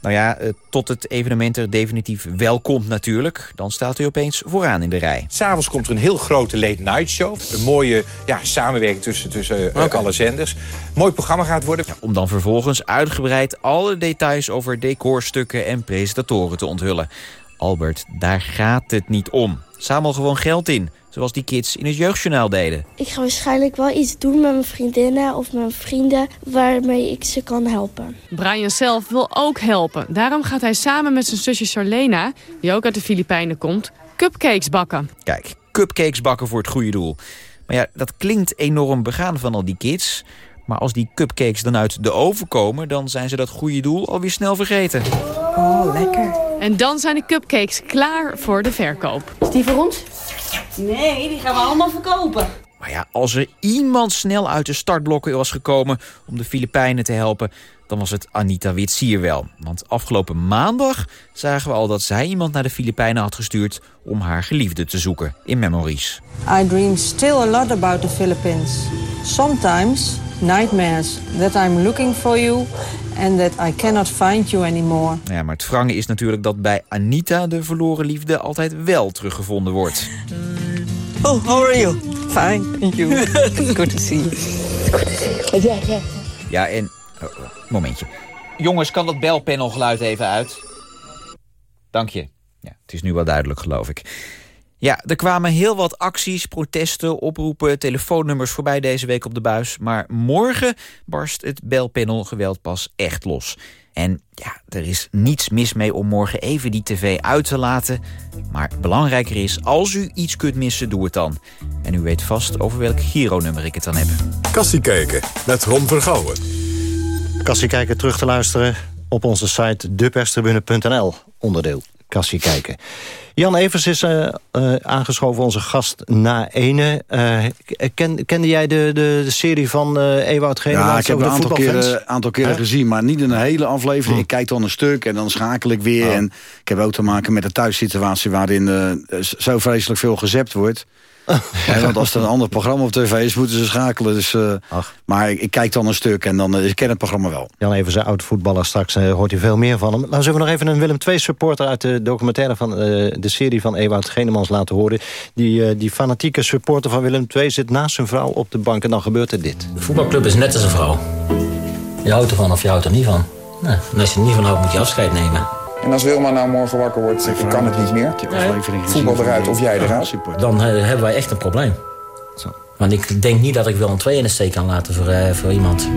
Nou ja, eh, tot het evenement er definitief wel komt natuurlijk. Dan staat u opeens vooraan in de rij. S'avonds komt er een heel grote late night show. Een mooie ja, samenwerking tussen, tussen uh, alle zenders. Mooi programma gaat worden. Ja, om dan vervolgens uitgebreid alle details over decorstukken en presentatoren te onthullen. Albert, daar gaat het niet om. Zamel gewoon geld in, zoals die kids in het jeugdjournaal deden. Ik ga waarschijnlijk wel iets doen met mijn vriendinnen of mijn vrienden... waarmee ik ze kan helpen. Brian zelf wil ook helpen. Daarom gaat hij samen met zijn zusje Charlena, die ook uit de Filipijnen komt... cupcakes bakken. Kijk, cupcakes bakken voor het goede doel. Maar ja, dat klinkt enorm begaan van al die kids... Maar als die cupcakes dan uit de oven komen... dan zijn ze dat goede doel alweer snel vergeten. Oh, lekker. En dan zijn de cupcakes klaar voor de verkoop. Is die voor ons? Nee, die gaan we allemaal verkopen. Maar ja, als er iemand snel uit de startblokken was gekomen... om de Filipijnen te helpen, dan was het Anita Witsier wel. Want afgelopen maandag zagen we al dat zij iemand naar de Filipijnen had gestuurd... om haar geliefde te zoeken in Memories. I dream still a lot about the Philippines. Sometimes nightmares that I'm looking for you and that I cannot find you anymore. Ja, maar het wrange is natuurlijk dat bij Anita de verloren liefde altijd wel teruggevonden wordt. Oh, how are you? Fine, thank you. It's (laughs) good to see you. Ja, ja. Ja, en... Oh, oh, momentje. Jongens, kan dat belpanelgeluid even uit? Dank je. Ja, het is nu wel duidelijk, geloof ik. Ja, er kwamen heel wat acties, protesten, oproepen, telefoonnummers voorbij deze week op de buis. Maar morgen barst het belpanel geweld pas echt los. En ja, er is niets mis mee om morgen even die tv uit te laten. Maar belangrijker is, als u iets kunt missen, doe het dan. En u weet vast over welk Giro-nummer ik het dan heb. Kassie kijken met Ron Vergouwen. Kassie kijken terug te luisteren op onze site deperstribune.nl. Onderdeel Kassie kijken. Jan Evers is uh, uh, aangeschoven, onze gast na ene. Uh, ken, kende jij de, de, de serie van Ewout Genemans? Ja, ik heb een aantal keren, aantal keren gezien, maar niet in een hele aflevering. Hm. Ik kijk dan een stuk en dan schakel ik weer. Oh. En ik heb ook te maken met de thuissituatie waarin zo vreselijk veel gezept wordt. (laughs) ja, want als er een ander programma op tv is, moeten ze schakelen. Dus, uh, maar ik, ik, kijk dan een stuk en dan uh, ik ken het programma wel. Jan even zijn oud voetballer, straks uh, hoort u veel meer van hem. Dan zullen we nog even een Willem II supporter uit de documentaire van de serie van Ewout Genemans laten horen. Die, die fanatieke supporter van Willem II zit naast zijn vrouw op de bank en dan gebeurt er dit. De voetbalclub is net als een vrouw. Je houdt ervan of je houdt er niet van. Nou, en als je er niet van houdt, moet je afscheid nemen. En als Wilma nou morgen wakker wordt, ik kan het niet meer. Voetbal eruit of jij eruit. Dan uh, hebben wij echt een probleem. Zo. Want ik denk niet dat ik wel een 2 in de steek kan laten voor, uh, voor iemand.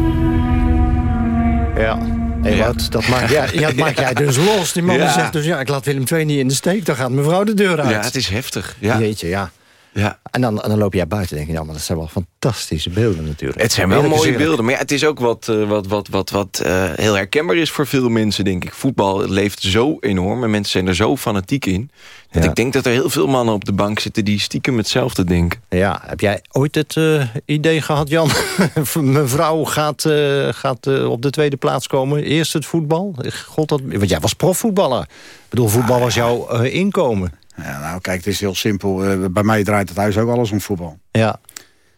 Ja. Hey, wat, dat maak, ja, ja, dat maak (laughs) jij dus los. Die man ja. zegt dus, ja, ik laat Willem II niet in de steek. Dan gaat mevrouw de deur uit. Ja, het is heftig. Ja. Jeetje, ja. Ja. En, dan, en dan loop jij buiten en denk je, nou, maar dat zijn wel fantastische beelden natuurlijk. Het zijn wel mooie beelden, maar ja, het is ook wat, uh, wat, wat, wat, wat uh, heel herkenbaar is voor veel mensen, denk ik. Voetbal leeft zo enorm en mensen zijn er zo fanatiek in. Dat ja. ik denk dat er heel veel mannen op de bank zitten die stiekem hetzelfde denken. Ja, heb jij ooit het uh, idee gehad, Jan? (laughs) Mevrouw gaat, gaat op de tweede plaats komen. Eerst het voetbal. God, dat, want jij was profvoetballer. Ik bedoel, voetbal was jouw inkomen. Ja, nou, kijk, het is heel simpel. Uh, bij mij draait het huis ook alles om voetbal. Ja.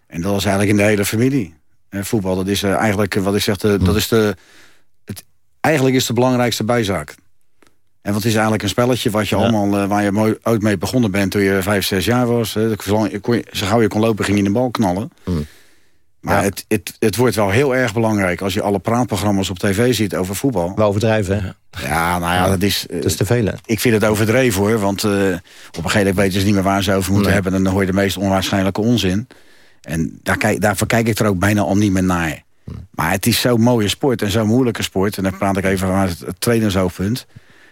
En dat was eigenlijk in de hele familie. Uh, voetbal, dat is uh, eigenlijk, wat ik zeg, de, hm. dat is de... Het, eigenlijk is de belangrijkste bijzaak. En wat is eigenlijk een spelletje wat je ja. allemaal, waar je mooi, ooit mee begonnen bent toen je vijf, zes jaar was. Hè, kon je, zo gauw je kon lopen, ging je in de bal knallen. Hm. Maar ja. het, het, het wordt wel heel erg belangrijk als je alle praatprogramma's op tv ziet over voetbal. We overdrijven, hè? Ja, nou ja, dat is... Dat is te veel, Ik vind het overdreven, hoor. Want uh, op een gegeven moment weten ze niet meer waar ze over moeten nee. hebben. En dan hoor je de meest onwaarschijnlijke onzin. En daar kijk, daarvoor kijk ik er ook bijna al niet meer naar. Hm. Maar het is zo'n mooie sport en zo'n moeilijke sport. En dan praat ik even van het, het trainersoogpunt.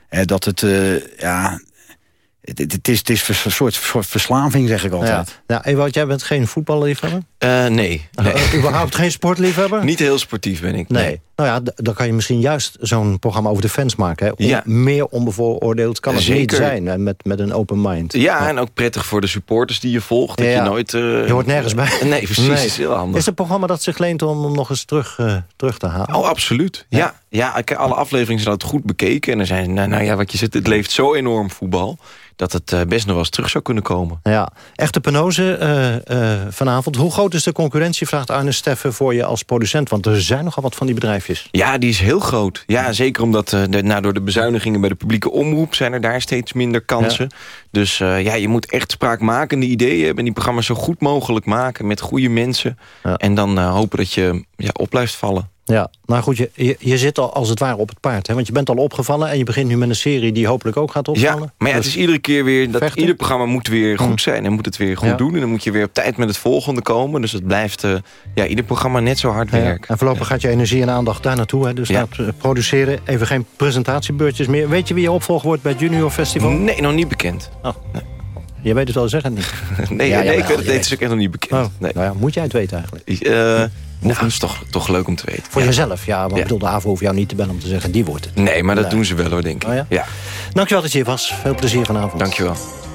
Eh, dat het, uh, ja... Het, het, is, het is een soort, soort verslaving, zeg ik altijd. Ja. Nou, Ewout, jij bent geen voetballiefhebber? Uh, nee. (laughs) nee. Uh, überhaupt geen sportliefhebber? Niet heel sportief ben ik. Nee. nee. Nou ja, dan kan je misschien juist zo'n programma over de fans maken. Hè? Om, ja. Meer onbevooroordeeld kan het Zeker. niet zijn. Hè? Met, met een open mind. Ja, ja, en ook prettig voor de supporters die je volgt. Dat ja, je nooit... Uh, je hoort nergens bij. (laughs) Nee, precies. Nee. is heel handig. Is het een programma dat zich leent om nog eens terug, terug te halen? Oh, absoluut. Ja. Ja, ja alle afleveringen zijn altijd goed bekeken. En er zijn, nou ja, wat je zegt, het leeft zo enorm voetbal dat het uh, best nog wel eens terug zou kunnen komen. Ja, echte penose uh, uh, vanavond. Hoe groot is de concurrentie, vraagt Arne Steffen, voor je als producent? Want er zijn nogal wat van die bedrijfjes. Ja, die is heel groot. Ja, zeker omdat de, nou, door de bezuinigingen bij de publieke omroep... zijn er daar steeds minder kansen. Ja. Dus ja, je moet echt spraakmakende ideeën hebben... en die programma's zo goed mogelijk maken met goede mensen. Ja. En dan hopen dat je ja, op blijft vallen. Ja, nou goed, je, je, je, zit al als het ware op het paard. Hè? Want je bent al opgevallen en je begint nu met een serie... die hopelijk ook gaat opvallen. Ja, maar ja, het is iedere keer weer... dat vechten? ieder programma moet weer goed zijn en moet het weer goed ja. doen. En dan moet je weer op tijd met het volgende komen. Dus het blijft uh, ja, ieder programma net zo hard ja, werken. En voorlopig gaat je energie en aandacht daar naartoe. Hè? Dus dat uh, produceren. Even geen presentatiebeurtjes meer. Weet je wie je opvolger wordt bij het Junior Festival? Nee, nog niet bekend. Oh. Nee. Je weet het wel zeggen niet. (laughs) nee, nee ik weet het, het is ook echt nog niet bekend. Oh. Nee. Nou ja, moet jij het weten eigenlijk? Uh, nou, dat is toch, toch leuk om te weten. Voor ja. jezelf, ja. Want ja. ik bedoel, de AVO hoeft jou niet te bellen om te zeggen, die wordt het. Nee, maar dat nee. doen ze wel hoor, denk ik. Oh, ja? ja? Dankjewel dat je hier was. Veel plezier vanavond. Dankjewel.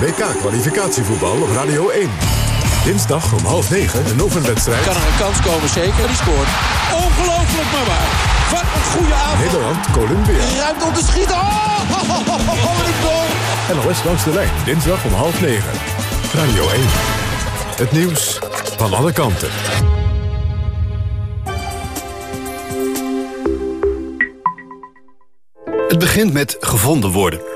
WK-kwalificatievoetbal op Radio 1. Dinsdag om half negen een oefenwedstrijd. Kan er een kans komen, zeker. Die scoort. Ongelooflijk maar waar. Wat een goede avond. Nederland, Colombia. Ruimte om te schieten. Oh, oh, oh, oh, oh, oh, NOS langs de lijn, dinsdag om half negen. Radio 1. Het nieuws van alle kanten. Het begint met gevonden worden.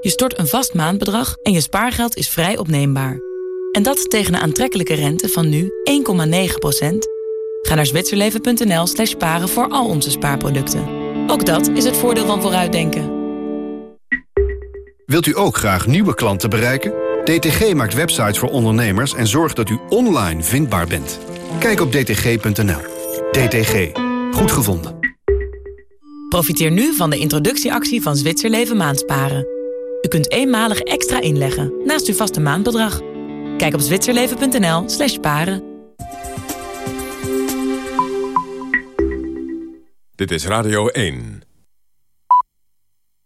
Je stort een vast maandbedrag en je spaargeld is vrij opneembaar. En dat tegen een aantrekkelijke rente van nu 1,9% Ga naar zwitserleven.nl slash sparen voor al onze spaarproducten. Ook dat is het voordeel van vooruitdenken. Wilt u ook graag nieuwe klanten bereiken? DTG maakt websites voor ondernemers en zorgt dat u online vindbaar bent. Kijk op dtg.nl. DTG. Goed gevonden. Profiteer nu van de introductieactie van Zwitserleven Maandsparen. U kunt eenmalig extra inleggen naast uw vaste maandbedrag. Kijk op zwitserleven.nl slash paren. Dit is Radio 1.